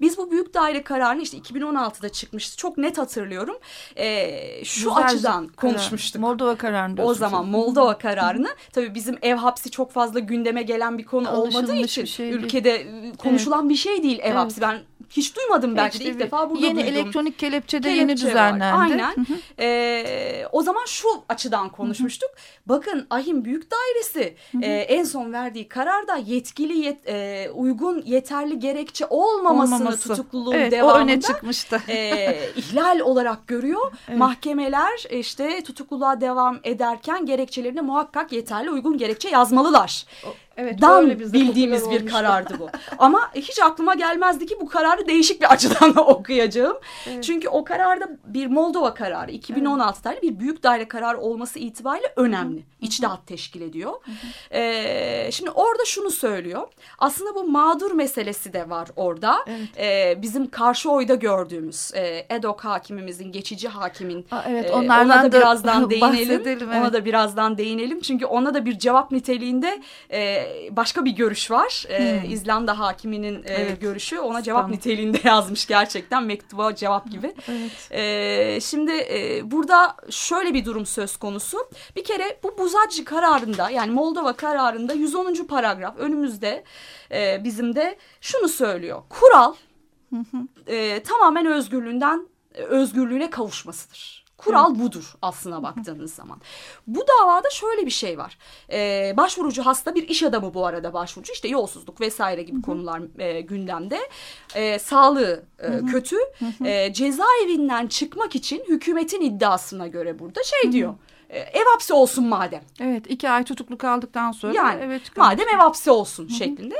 Biz bu büyük daire kararını işte 2016'da çıkmıştı. Çok net hatırlıyorum. E, şu Güzel açıdan karar. konuşmuştuk. Moldova kararını. O zaman Moldova kararını. Tabii bizim ev hapsi çok fazla gündeme gelen bir konu olmadığı için şey ülkede değil. konuşulan evet. bir şey değil ev evet. hapsi. Ben hiç duymadım belki işte de ilk defa burada yeni duydum. elektronik kelepçe de yeni düzenlendi. Var. Aynen. Hı hı. Ee, o zaman şu açıdan konuşmuştuk. Hı hı. Bakın Ahim Büyük Dairesi hı hı. E, en son verdiği kararda yetkili yet, e, uygun yeterli gerekçe olmamasını Olmaması. tutukluluğun evet, devamında o öne çıkmıştı. e, ihlal olarak görüyor. Evet. Mahkemeler işte tutukluluğa devam ederken gerekçelerine muhakkak yeterli uygun gerekçe yazmalılar. O Evet, dan bildiğimiz bir karardı bu. Ama hiç aklıma gelmezdi ki bu kararı değişik bir açıdan okuyacağım. Evet. Çünkü o kararda bir Moldova kararı 2016 evet. tarihli bir büyük daire kararı olması itibariyle önemli. İçtihat teşkil ediyor. Ee, şimdi orada şunu söylüyor. Aslında bu mağdur meselesi de var orada. Evet. Ee, bizim karşı oyda gördüğümüz e, EDOK hakimimizin, geçici hakimin Aa, evet, e, ona da birazdan değinelim. Evet. Ona da birazdan değinelim. Çünkü ona da bir cevap niteliğinde e, başka bir görüş var. E, hmm. İzlanda hakiminin e, evet. görüşü ona cevap tamam. niteliğinde yazmış gerçekten mektuba cevap gibi. Evet. E, şimdi e, burada şöyle bir durum söz konusu. Bir kere bu Buzacı kararında yani Moldova kararında 110. paragraf önümüzde e, bizim de şunu söylüyor. Kural e, tamamen özgürlüğünden özgürlüğüne kavuşmasıdır. Kural evet. budur aslına baktığınız zaman. Bu davada şöyle bir şey var. Ee, başvurucu hasta bir iş adamı bu arada başvurucu. İşte yolsuzluk vesaire gibi konular e, gündemde. E, sağlığı e, kötü. E, cezaevinden çıkmak için hükümetin iddiasına göre burada şey diyor. E, ev hapsi olsun madem. Evet iki ay tutuklu kaldıktan sonra. Yani evet, madem ev hapsi olsun Hı -hı. şeklinde.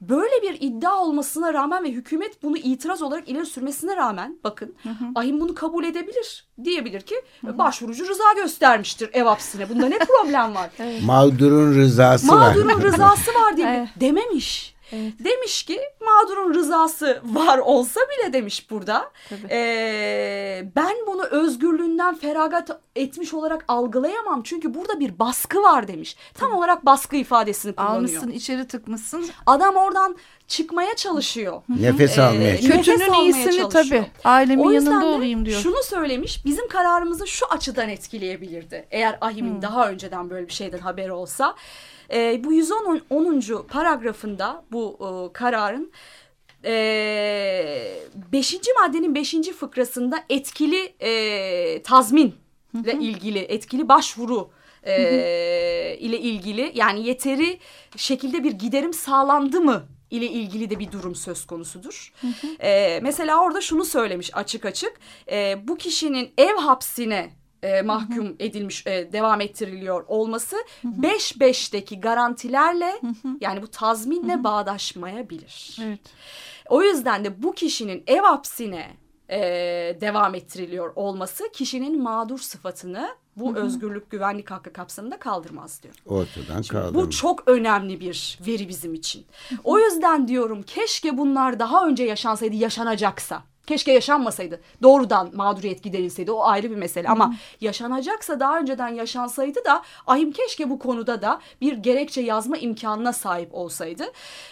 Böyle bir iddia olmasına rağmen ve hükümet bunu itiraz olarak ileri sürmesine rağmen bakın Hı -hı. ahim bunu kabul edebilir. Diyebilir ki Hı -hı. başvurucu rıza göstermiştir ev hapsine. Bunda ne problem var? evet. Mağdurun rızası Mağdurun var. Mağdurun rızası var diye evet. dememiş. Evet. Demiş ki mağdurun rızası var olsa bile demiş burada. Ee, ben bunu özgürlüğünden feragat etmiş olarak algılayamam. Çünkü burada bir baskı var demiş. Tam Tabii. olarak baskı ifadesini kullanıyor. Almışsın içeri tıkmışsın. Adam oradan çıkmaya çalışıyor. Nefes ee, almaya çalışıyor. Kötünün iyisini tabii. Ailemin yanında olayım diyor. şunu söylemiş. Bizim kararımızı şu açıdan etkileyebilirdi. Eğer Ahim'in hmm. daha önceden böyle bir şeyden haberi olsa. E, bu 110. 10. paragrafında bu e, kararın e, beşinci maddenin beşinci fıkrasında etkili e, tazmin ile ilgili etkili başvuru e, ile ilgili yani yeteri şekilde bir giderim sağlandı mı ile ilgili de bir durum söz konusudur. Hı hı. E, mesela orada şunu söylemiş açık açık e, bu kişinin ev hapsine e, mahkum hı hı. edilmiş e, devam ettiriliyor olması 5-5'teki garantilerle hı hı. yani bu tazminle hı hı. bağdaşmayabilir. Evet. O yüzden de bu kişinin ev hapsine e, devam ettiriliyor olması kişinin mağdur sıfatını bu Hı-hı. özgürlük güvenlik hakkı kapsamında kaldırmaz diyor. Ortadan kaldırmaz. Bu çok önemli bir veri bizim için. Hı-hı. O yüzden diyorum keşke bunlar daha önce yaşansaydı yaşanacaksa. Keşke yaşanmasaydı. Doğrudan mağduriyet giderilseydi o ayrı bir mesele. Ama hmm. yaşanacaksa daha önceden yaşansaydı da Ahim keşke bu konuda da bir gerekçe yazma imkanına sahip olsaydı.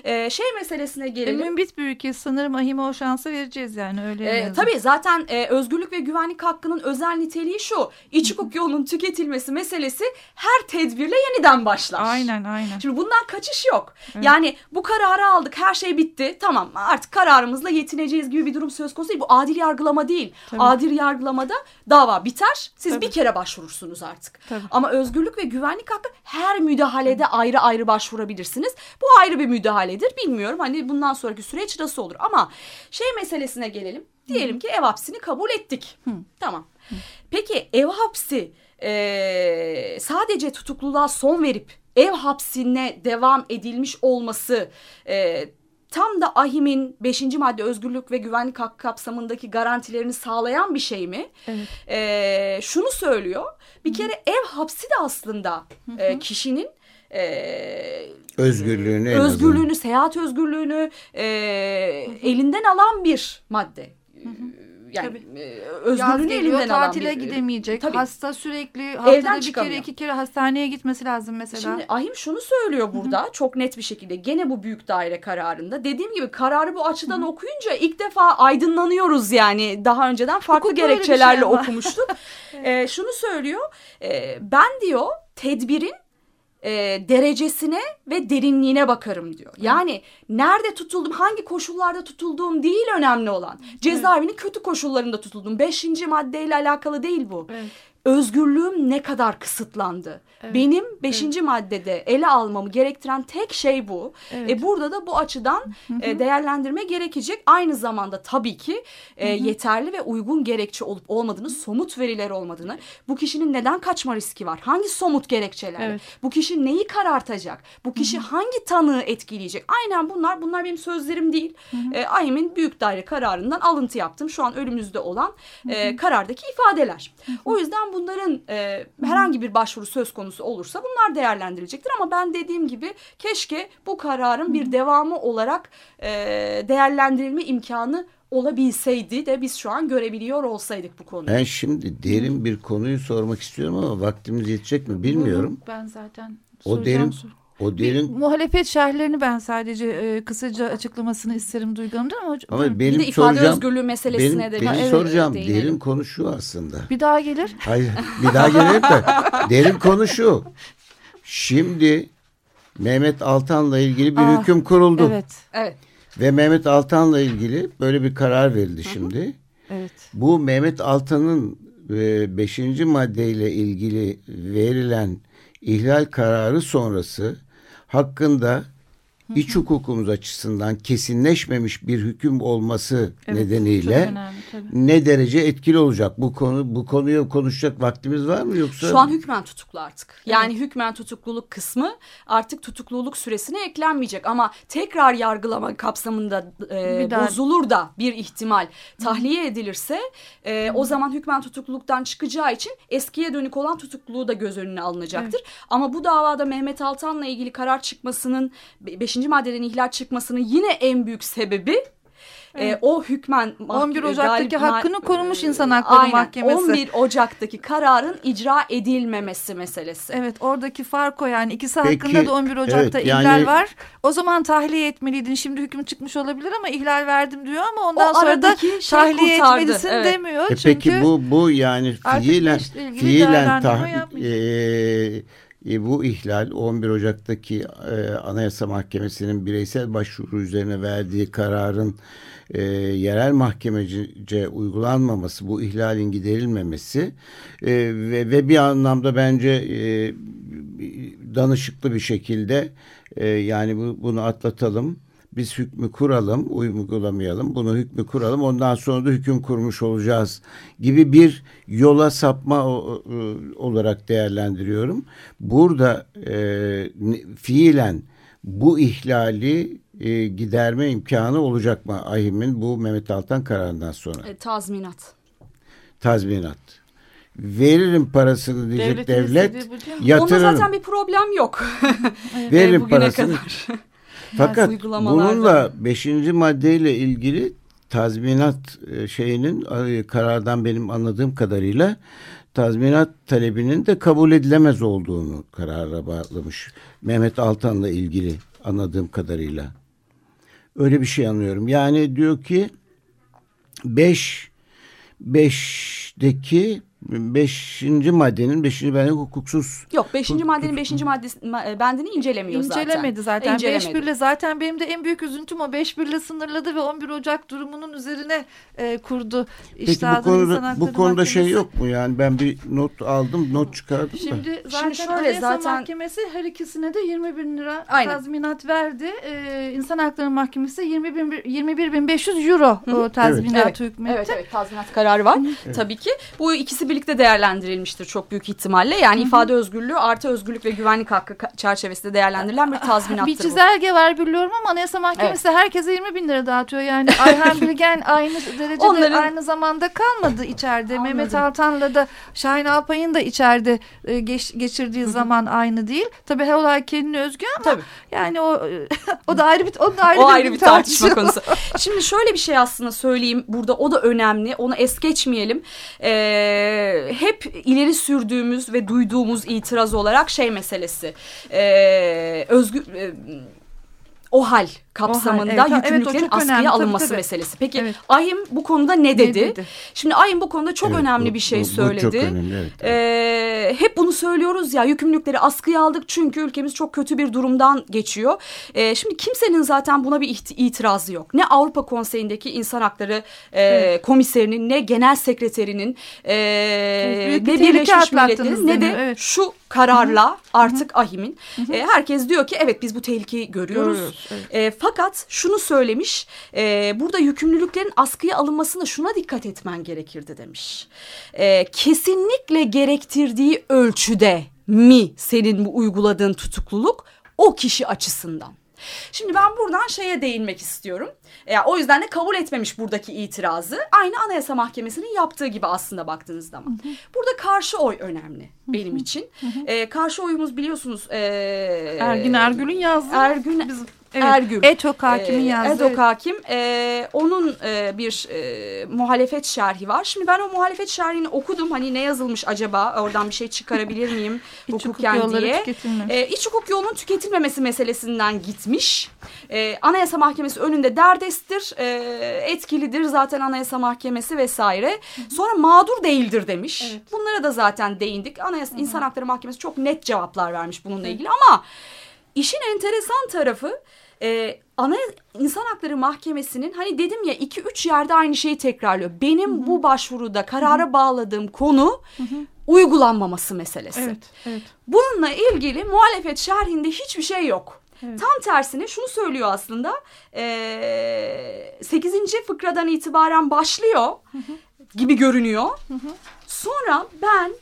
Ee, şey meselesine gelelim. E, mümbit bir ülke sanırım Ahim'e o şansı vereceğiz yani öyle. Ee, tabii zaten e, özgürlük ve güvenlik hakkının özel niteliği şu. İç hukuk yolunun tüketilmesi meselesi her tedbirle yeniden başlar. Aynen aynen. Şimdi bundan kaçış yok. Evet. Yani bu kararı aldık her şey bitti. Tamam artık kararımızla yetineceğiz gibi bir durum söz konusu konusu değil. Bu adil yargılama değil. Tabii. Adil yargılamada dava biter. Siz Tabii. bir kere başvurursunuz artık. Tabii. Ama özgürlük ve güvenlik hakkı her müdahalede Tabii. ayrı ayrı başvurabilirsiniz. Bu ayrı bir müdahaledir. Bilmiyorum hani bundan sonraki süreç nasıl olur. Ama şey meselesine gelelim. Diyelim Hı. ki ev hapsini kabul ettik. Hı. Tamam. Hı. Peki ev hapsi e, sadece tutukluluğa son verip ev hapsine devam edilmiş olması e, tam da AHİM'in 5. madde özgürlük ve güvenlik hakkı kapsamındaki garantilerini sağlayan bir şey mi? Evet. Ee, şunu söylüyor. Bir kere ev hapsi de aslında e, kişinin e, özgürlüğünü özgürlüğünü, seyahat özgürlüğünü e, elinden alan bir madde. Hı hı yani Tabii. e, özgürlüğünü geliyor, elinden alan tatile gidemeyecek. Tabii. Hasta sürekli haftada Evden bir kere iki kere hastaneye gitmesi lazım mesela. Şimdi Ahim şunu söylüyor burada Hı-hı. çok net bir şekilde gene bu büyük daire kararında. Dediğim gibi kararı bu açıdan Hı-hı. okuyunca ilk defa aydınlanıyoruz yani. Daha önceden farklı Hukuk gerekçelerle şey okumuştuk. evet. e, şunu söylüyor. E, ben diyor tedbirin e, derecesine ve derinliğine bakarım diyor. Yani nerede tutuldum, hangi koşullarda tutulduğum değil önemli olan. Cezaevinin kötü koşullarında tutuldum. Beşinci maddeyle alakalı değil bu. Evet özgürlüğüm ne kadar kısıtlandı. Evet. Benim beşinci evet. maddede ele almamı gerektiren tek şey bu. Evet. E, burada da bu açıdan e, değerlendirme gerekecek. Aynı zamanda tabii ki e, yeterli ve uygun gerekçe olup olmadığını, somut veriler olmadığını, bu kişinin neden kaçma riski var, hangi somut gerekçeler, evet. bu kişi neyi karartacak, bu kişi hangi tanığı etkileyecek. Aynen bunlar, bunlar benim sözlerim değil. E, AYM'in büyük daire kararından alıntı yaptım. Şu an önümüzde olan e, karardaki ifadeler. O yüzden bunların e, herhangi bir başvuru söz konusu olursa bunlar değerlendirilecektir. Ama ben dediğim gibi keşke bu kararın bir devamı olarak e, değerlendirilme imkanı olabilseydi de biz şu an görebiliyor olsaydık bu konuyu. Ben şimdi derin bir konuyu sormak istiyorum ama vaktimiz yetecek mi bilmiyorum. Ben zaten o derin O derin Bir muhalefet şerhlerini ben sadece e, kısaca açıklamasını isterim Duygu Hanım'dan ama, ama benim bir de ifade soracağım özgürlüğü meselesine benim, de benim evet, soracağım değinelim. derin konu şu aslında. bir daha gelir. Hayır bir daha gelelim de derin konu şu. Şimdi Mehmet Altan'la ilgili bir Ah, hüküm kuruldu. Evet. Evet. Ve Mehmet Altan'la ilgili böyle bir karar verildi şimdi. Evet. Bu Mehmet Altan'ın 5. maddeyle ilgili verilen ihlal kararı sonrası hakkında iç hukukumuz açısından kesinleşmemiş bir hüküm olması Evet, nedeniyle önemli, ne derece etkili olacak? Bu konu bu konuyu konuşacak vaktimiz var mı yoksa? Şu an hükmen tutuklu artık. Yani hükmen tutukluluk kısmı artık tutukluluk süresine eklenmeyecek. Ama tekrar yargılama kapsamında e, bozulur da bir ihtimal tahliye edilirse e, o zaman hükmen tutukluluktan çıkacağı için eskiye dönük olan tutukluluğu da göz önüne alınacaktır. Ama bu davada Mehmet Altan'la ilgili karar çıkmasının 5. maddeden ihlal çıkmasının yine en büyük sebebi e, o hükmen 11 mah- Ocak'taki galip- hakkını korumuş e, İnsan Hakları aynen, Mahkemesi. 11 Ocak'taki kararın icra edilmemesi meselesi. Evet oradaki fark o yani ikisi Peki, hakkında da 11 Ocak'ta evet, yani- ihlal var. O zaman tahliye etmeliydin. Şimdi hüküm çıkmış olabilir ama ihlal verdim diyor ama ondan O sonra da şey tahliye kurtardı, etmelisin evet. demiyor. E Çünkü peki bu bu yani fiilen fiilen tah, e, e, bu ihlal 11 Ocak'taki e, Anayasa Mahkemesi'nin bireysel başvuru üzerine verdiği kararın e, yerel mahkemece uygulanmaması, bu ihlalin giderilmemesi e, ve, ve bir anlamda bence e, danışıklı bir şekilde e, yani bu, bunu atlatalım. Biz hükmü kuralım, uygulamayalım. Bunu hükmü kuralım. Ondan sonra da hüküm kurmuş olacağız gibi bir yola sapma o- olarak değerlendiriyorum. Burada e, fiilen bu ihlali e, giderme imkanı olacak mı AİHM'in bu Mehmet Altan kararından sonra? E, tazminat. Tazminat. Veririm parasını diyecek Devletin devlet. mi? Onda Yatırırım. zaten bir problem yok. Veririm parasını. kadar. Fakat uygulamalarda. bununla beşinci maddeyle ilgili tazminat e, şeyinin e, karardan benim anladığım kadarıyla tazminat talebinin de kabul edilemez olduğunu karara bağlamış. Mehmet Altan'la ilgili anladığım kadarıyla. Öyle bir şey anlıyorum. Yani diyor ki 5 5'deki 5. maddenin 5. maddenin hukuksuz Yok 5. maddenin 5. maddesi ma- e, bendini incelemiyor zaten. İncelemedi zaten. İncelemedi. 5 birle zaten benim de en büyük üzüntüm o 5 birle sınırladı ve 11 Ocak durumunun üzerine e, kurdu. Peki İşte bu konuda bu konuda şey yok mu? Yani ben bir not aldım, not çıkardım da. Şimdi zaten Şimdi şöyle, Anayasa zaten- Mahkemesi her ikisine de 20 bin lira Aynen. tazminat verdi. Ee, İnsan Hakları Mahkemesi 20 bin, 21.500 euro o tazminat Evet, hükmetti. Evet evet tazminat kararı var tabii ki. Bu ikisi birlikte değerlendirilmiştir çok büyük ihtimalle. Yani ifade özgürlüğü artı özgürlük ve güvenlik hakkı çerçevesinde değerlendirilen bir tazminattır Bir bu. çizelge var biliyorum ama Anayasa Mahkemesi herkese 20 bin lira dağıtıyor. Yani Ayhan Bilgen aynı derecede Onların- aynı zamanda kalmadı içeride. Anladım. Mehmet Altan'la da Şahin Alpay'ın da içeride e, geç- geçirdiği zaman aynı değil. Tabii her olay kendine özgü ama Tabii. yani o o da ayrı bir o da ayrı o bir, ayrı bir tartışma tartışma. konusu. Şimdi şöyle bir şey aslında söyleyeyim burada o da önemli onu es geçmeyelim. Ee, hep ileri sürdüğümüz ve duyduğumuz itiraz olarak şey meselesi. Ee, özgür... e, o hal kapsamında evet, evet, yükümlülüklerin çok askıya önemli, alınması tabii. meselesi. Peki Evet. AYİM bu konuda ne dedi? dedi? Şimdi AYİM bu konuda çok Evet, önemli bu- bir şey bu- bu söyledi. çok önemli, evet, Ee, hep bunu söylüyoruz ya yükümlülükleri askıya aldık çünkü ülkemiz çok kötü bir durumdan geçiyor. Ee, şimdi kimsenin zaten buna bir itirazı yok. Ne Avrupa Konseyi'ndeki insan hakları e, komiserinin ne genel sekreterinin e, ne Birleşmiş Milletler'in ne de evet. şu kararla artık AHİM'in e, herkes diyor ki evet biz bu tehlikeyi görüyoruz. Görüyoruz, evet. E, fakat şunu söylemiş e, burada yükümlülüklerin askıya alınmasında şuna dikkat etmen gerekirdi demiş. E, kesinlikle gerektirdiği ölçüde mi senin bu uyguladığın tutukluluk o kişi açısından. Şimdi ben buradan şeye değinmek istiyorum. E, o yüzden de kabul etmemiş buradaki itirazı. Aynı Anayasa Mahkemesi'nin yaptığı gibi aslında baktığınız zaman. Burada karşı oy önemli benim için. E, karşı oyumuz biliyorsunuz. E, Ergin Ergül'ün yazdığı. Ergün Bizim- evet. Ergül. Etok Hakim'in e, yazdığı. Edok Hakim. E, onun e, bir e, muhalefet şerhi var. Şimdi ben o muhalefet şerhini okudum. Hani ne yazılmış acaba? Oradan bir şey çıkarabilir miyim? Hukuk hukuken yolları diye. E, iç hukuk yolunun tüketilmemesi meselesinden gitmiş. E, Anayasa Mahkemesi önünde derdesttir. E, etkilidir zaten Anayasa Mahkemesi vesaire. Sonra mağdur değildir demiş. Evet. Bunlara da zaten değindik. Anayasa İnsan Hakları Mahkemesi çok net cevaplar vermiş bununla ilgili ama işin enteresan tarafı e, ana insan hakları mahkemesinin hani dedim ya iki üç yerde aynı şeyi tekrarlıyor. Benim bu başvuruda karara bağladığım konu uygulanmaması meselesi. Evet, evet. Bununla ilgili muhalefet şerhinde hiçbir şey yok. Evet. Tam tersine şunu söylüyor aslında. eee 8. fıkradan itibaren başlıyor gibi görünüyor. Sonra ben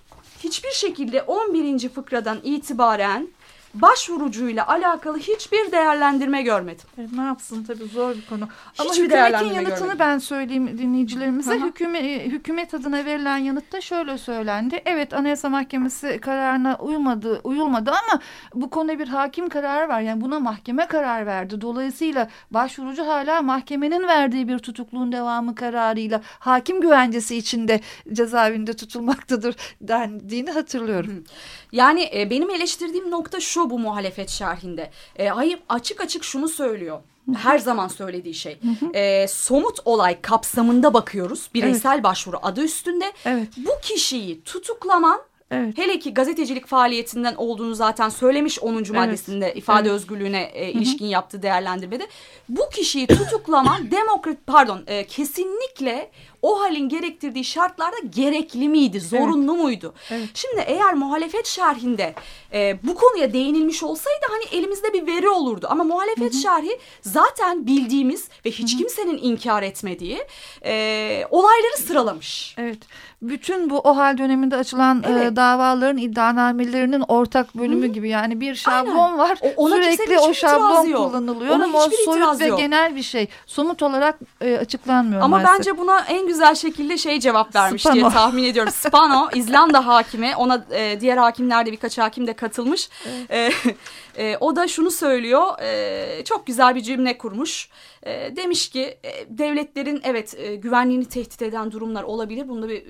hiçbir şekilde 11. fıkradan itibaren başvurucuyla alakalı hiçbir değerlendirme görmedim. Evet, ne yapsın tabii zor bir konu. Ama Hiçbir hükümetin değerlendirme yanıtını görmedim. ben söyleyeyim dinleyicilerimize. Hükümet, hükümet adına verilen yanıtta şöyle söylendi. Evet Anayasa Mahkemesi kararına uymadı, uyulmadı ama bu konuda bir hakim kararı var. Yani buna mahkeme karar verdi. Dolayısıyla başvurucu hala mahkemenin verdiği bir tutukluğun devamı kararıyla hakim güvencesi içinde cezaevinde tutulmaktadır dendiğini hatırlıyorum. Yani e, benim eleştirdiğim nokta şu bu muhalefet şerhinde. E, hayır açık açık şunu söylüyor. Her zaman söylediği şey. E, somut olay kapsamında bakıyoruz. Bireysel başvuru adı üstünde. Evet. Bu kişiyi tutuklaman Evet. Hele ki gazetecilik faaliyetinden olduğunu zaten söylemiş 10. maddesinde ifade evet. özgürlüğüne e, ilişkin yaptığı değerlendirmede. Bu kişiyi tutuklaman demokrat pardon e, kesinlikle o halin gerektirdiği şartlarda gerekli miydi, zorunlu muydu? Evet. Şimdi eğer muhalefet şerhinde e, bu konuya değinilmiş olsaydı hani elimizde bir veri olurdu. Ama muhalefet şerhi zaten bildiğimiz ve hiç kimsenin inkar etmediği e, olayları sıralamış. Evet. Bütün bu OHAL döneminde açılan e, Evet. davaların iddianamelerinin ortak bölümü gibi yani bir şablon Aynen. var. O- ona Sürekli o şablon kullanılıyor Ona ama o soyut ve yok. genel bir şey. Somut olarak e, açıklanmıyor Ama maalesef. bence buna en güzel şekilde şey cevap vermiş Spano. diye tahmin ediyorum. Spano, İzlanda hakimi, ona e, diğer hakimler de birkaç hakim de katılmış. E, e, o da şunu söylüyor, e, çok güzel bir cümle kurmuş. E, demiş ki e, devletlerin evet e, güvenliğini tehdit eden durumlar olabilir. Bunda bir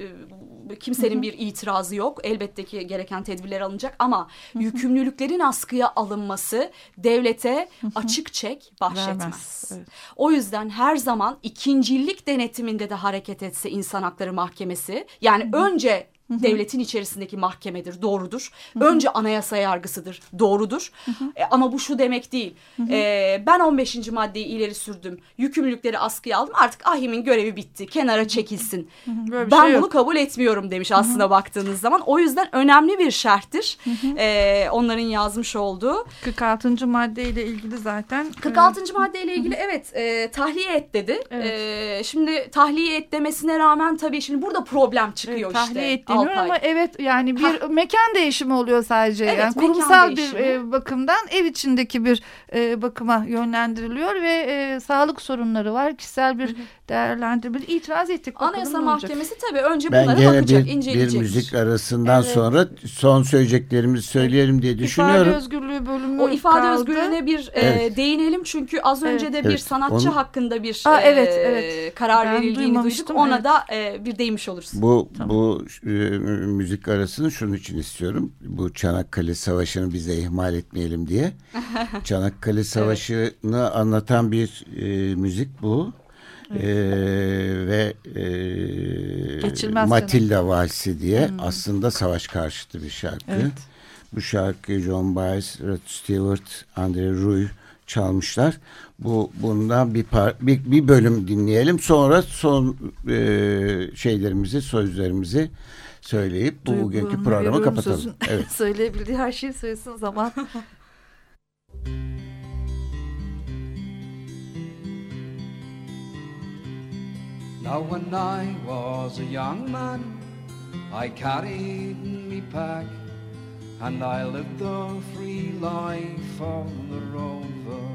e, kimsenin bir itirazı yok. Elbette ki gereken tedbirler alınacak ama yükümlülüklerin askıya alınması devlete açık çek bahşetmez. Vermez, evet. O yüzden her zaman ikincilik denetiminde de hareket etse İnsan Hakları Mahkemesi yani önce devletin içerisindeki mahkemedir doğrudur. Önce anayasa yargısıdır doğrudur. E, ama bu şu demek değil. E, ben 15. maddeyi ileri sürdüm. Yükümlülükleri askıya aldım. Artık ahimin görevi bitti. Kenara çekilsin. Böyle bir ben şey bunu yok. kabul etmiyorum demiş aslında baktığınız zaman. O yüzden önemli bir şerhtir. E, onların yazmış olduğu. 46. maddeyle ilgili zaten. 46. maddeyle ilgili evet e, tahliye et dedi. Evet. E, şimdi tahliye et demesine rağmen tabii şimdi burada problem çıkıyor Evet, işte. tahliye et Alpay. ama evet yani bir mekan değişimi oluyor sadece. Evet, yani kurumsal bir e, bakımdan ev içindeki bir e, bakıma yönlendiriliyor ve e, sağlık sorunları var. Kişisel bir değerlendirme. itiraz ettik. bakalım Anayasa. Mahkemesi tabii önce Ben bunlara gene bakacak, bir, bir inceleyecek. müzik arasından Evet. sonra son söyleyeceklerimizi söyleyelim diye düşünüyorum. İfade özgürlüğü bölümü O ifade kaldı. özgürlüğüne bir e, Evet. değinelim çünkü az önce Evet. de bir Evet, sanatçı onu- hakkında bir Aa, e, evet, evet. karar Ben verildiğini duyduk. Ona evet. da e, bir değinmiş oluruz. Bu bu e, müzik arasını şunun için istiyorum. Bu Çanakkale Savaşı'nı bize ihmal etmeyelim diye. Çanakkale Savaşı'nı anlatan bir e, müzik bu. E, ve e, Geçilmez Matilda Valsi diye aslında savaş karşıtı bir şarkı. Evet. Bu şarkıyı John Baez, Rod Stewart, Andre Rui çalmışlar. Bu bundan bir par, bir, bir bölüm dinleyelim. Sonra son e, şeylerimizi, sözlerimizi söyleyip bu bugünkü programı kapatalım. sözün. Evet. Söyleyebildiği her şeyi söylesin zaman. Now when I was a young man, I carried me pack, and I lived a free life on the rover.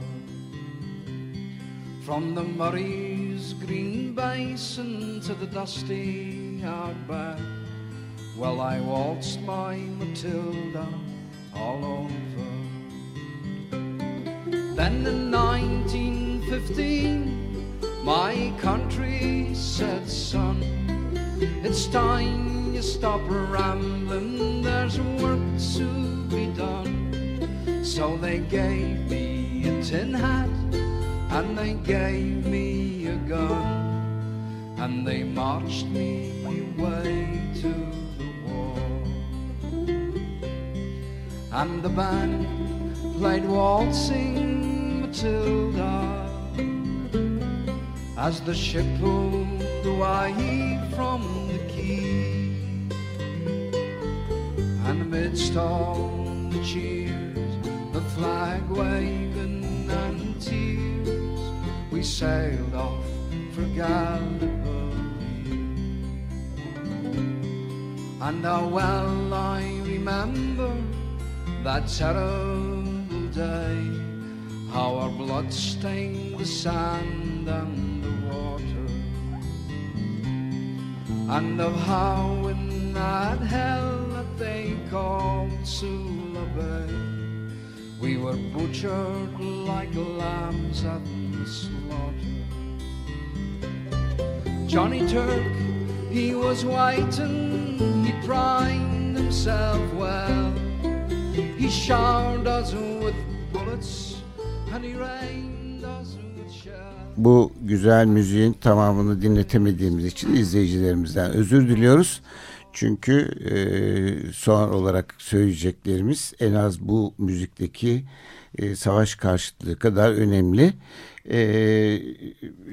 From the Murray's green basin to the dusty outback, well I waltzed my Matilda all over. Then in 1915, my country said, son, it's time you stop rambling, there's work to be done. So they gave me a tin hat and they gave me a gun and they marched me away to And the band played waltzing Matilda as the ship pulled away from the quay. And amidst all the cheers, the flag waving and tears, we sailed off for Gallipoli. And how well I remember that terrible day, how our blood stained the sand and the water, and of how in that hell that they called Sula Bay, we were butchered like lambs at the slaughter. Johnny Turk, he was white and he primed himself well. He showered us with bullets and he rained us with shells. Bu güzel müziğin tamamını dinletemediğimiz için izleyicilerimizden özür diliyoruz. Çünkü e, son olarak söyleyeceklerimiz en az bu müzikteki e, savaş karşıtlığı kadar önemli. E,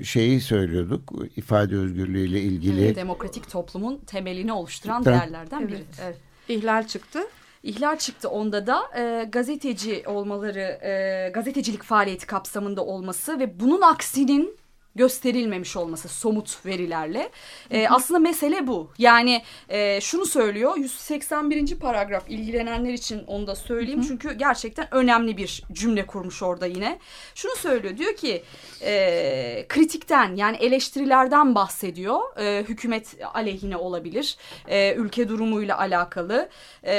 şeyi söylüyorduk ifade özgürlüğü ile ilgili. Demokratik toplumun temelini oluşturan değerlerden biri. Evet. Evet. İhlal çıktı. İhlal çıktı onda da. E, gazeteci olmaları, e, gazetecilik faaliyeti kapsamında olması ve bunun aksinin gösterilmemiş olması somut verilerle. E, aslında mesele bu. Yani e, şunu söylüyor 181. paragraf ilgilenenler için onu da söyleyeyim. Çünkü gerçekten önemli bir cümle kurmuş orada yine. Şunu söylüyor diyor ki e, kritikten yani eleştirilerden bahsediyor. E, hükümet aleyhine olabilir. E, ülke durumuyla alakalı. E,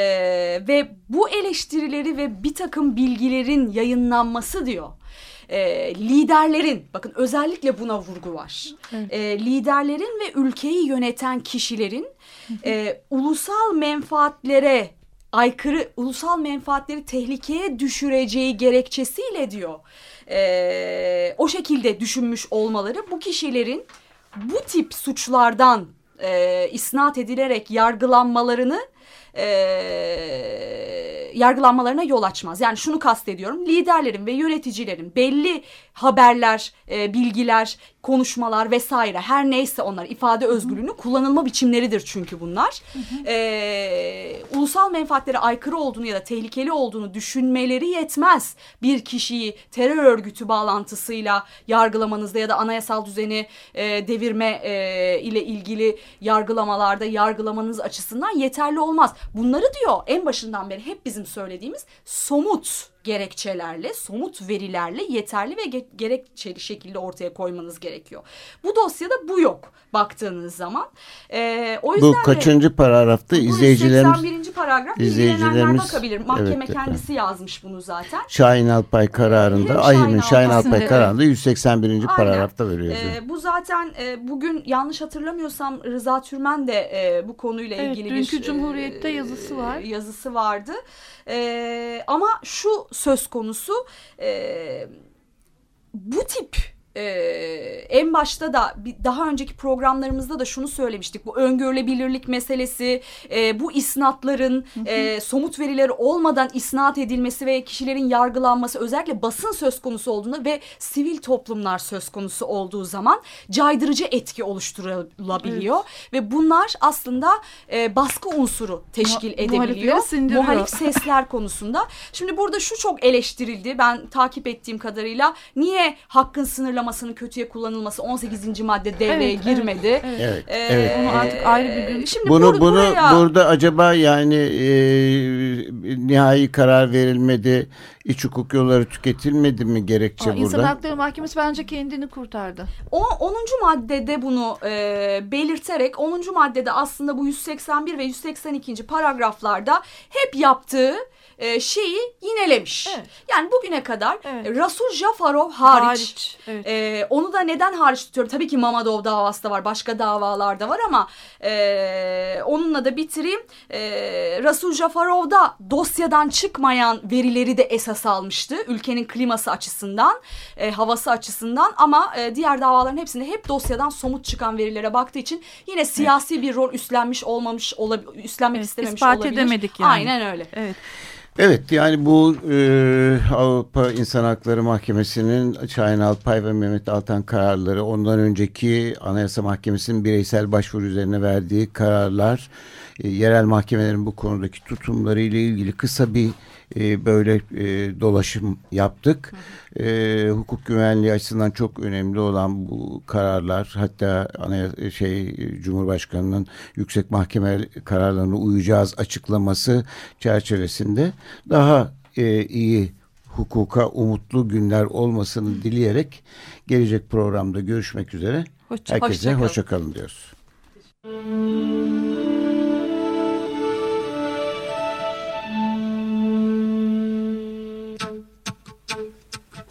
ve bu eleştirileri ve bir takım bilgilerin yayınlanması diyor e, liderlerin bakın özellikle buna vurgu var. E, liderlerin ve ülkeyi yöneten kişilerin e, ulusal menfaatlere aykırı ulusal menfaatleri tehlikeye düşüreceği gerekçesiyle diyor. e, o şekilde düşünmüş olmaları bu kişilerin bu tip suçlardan e, isnat edilerek yargılanmalarını e, yargılanmalarına yol açmaz. Yani şunu kastediyorum. Liderlerin ve yöneticilerin belli haberler, e, bilgiler, konuşmalar vesaire her neyse onlar ifade özgürlüğünü kullanılma biçimleridir çünkü bunlar. E, ulusal menfaatlere aykırı olduğunu ya da tehlikeli olduğunu düşünmeleri yetmez. Bir kişiyi terör örgütü bağlantısıyla yargılamanızda ya da anayasal düzeni e, devirme e, ile ilgili yargılamalarda yargılamanız açısından yeterli olmaz. Bunları diyor en başından beri hep bizim söylediğimiz somut gerekçelerle, somut verilerle yeterli ve ge- gerekçeli şekilde ortaya koymanız gerekiyor. Bu dosyada bu yok baktığınız zaman. Ee, o yüzden Bu de- kaçıncı paragrafta bu izleyicilerimiz 81. paragraf izleyicilerimiz- bakabilir. Mahkeme Evet, kendisi yazmış bunu zaten. Şahin Alpay kararında, Ahim'in Şahin Şahin Alpay- Evet. kararında 181. Aynen. paragrafta veriyor. Ee, bu zaten e, bugün yanlış hatırlamıyorsam Rıza Türmen de e, bu konuyla Evet, ilgili dünkü bir Cumhuriyet'te yazısı var. Yazısı vardı. E, ama şu söz konusu. E, bu tip e, en başta da daha önceki programlarımızda da şunu söylemiştik. Bu öngörülebilirlik meselesi, e, bu isnatların e, somut verileri olmadan isnat edilmesi ve kişilerin yargılanması özellikle basın söz konusu olduğunda ve sivil toplumlar söz konusu olduğu zaman caydırıcı etki oluşturulabiliyor. Ve bunlar aslında e, baskı unsuru teşkil Mu- edebiliyor. Muhalif sesler konusunda. Şimdi burada şu çok eleştirildi. Ben takip ettiğim kadarıyla niye hakkın sınırlamasının kötüye kullanılması 18. madde devreye Evet, girmedi? evet. Evet, Ee, evet. Onu artık ayrı bir gün- Şimdi Bunu bur- bunu buraya burada acaba yani e, nihai karar verilmedi, iç hukuk yolları tüketilmedi mi gerekçe İnsan burada? Hakları Mahkemesi bence kendini kurtardı. O 10. maddede bunu e, belirterek 10. maddede aslında bu 181 ve 182. paragraflarda hep yaptığı e, şeyi yinelemiş. Evet. Yani bugüne kadar Evet. Rasul Jafarov hariç, Hariç, evet. E, onu da neden hariç tutuyorum? Tabii ki Mamadov davası da var, başka davalar da var ama e, onunla da bitireyim. E, Rasul Jafarov da dosyadan çıkmayan verileri de esas almıştı. Ülkenin kliması açısından, e, havası açısından ama e, diğer davaların hepsinde hep dosyadan somut çıkan verilere baktığı için yine siyasi evet. bir rol üstlenmiş olmamış olabilir, üstlenmek evet, istememiş ispat olabilir. edemedik yani. Aynen öyle. Evet. Evet yani bu e, Avrupa İnsan Hakları Mahkemesi'nin Şahin Alpay ve Mehmet Altan kararları ondan önceki Anayasa Mahkemesi'nin bireysel başvuru üzerine verdiği kararlar e, yerel mahkemelerin bu konudaki tutumları ile ilgili kısa bir e, böyle e, dolaşım yaptık. E, hukuk güvenliği açısından çok önemli olan bu kararlar hatta ana şey Cumhurbaşkanı'nın yüksek mahkeme kararlarına uyacağız açıklaması çerçevesinde daha e, iyi hukuka umutlu günler olmasını dileyerek gelecek programda görüşmek üzere. Hoşça, Herkese hoşça, hoşça kalın diyoruz.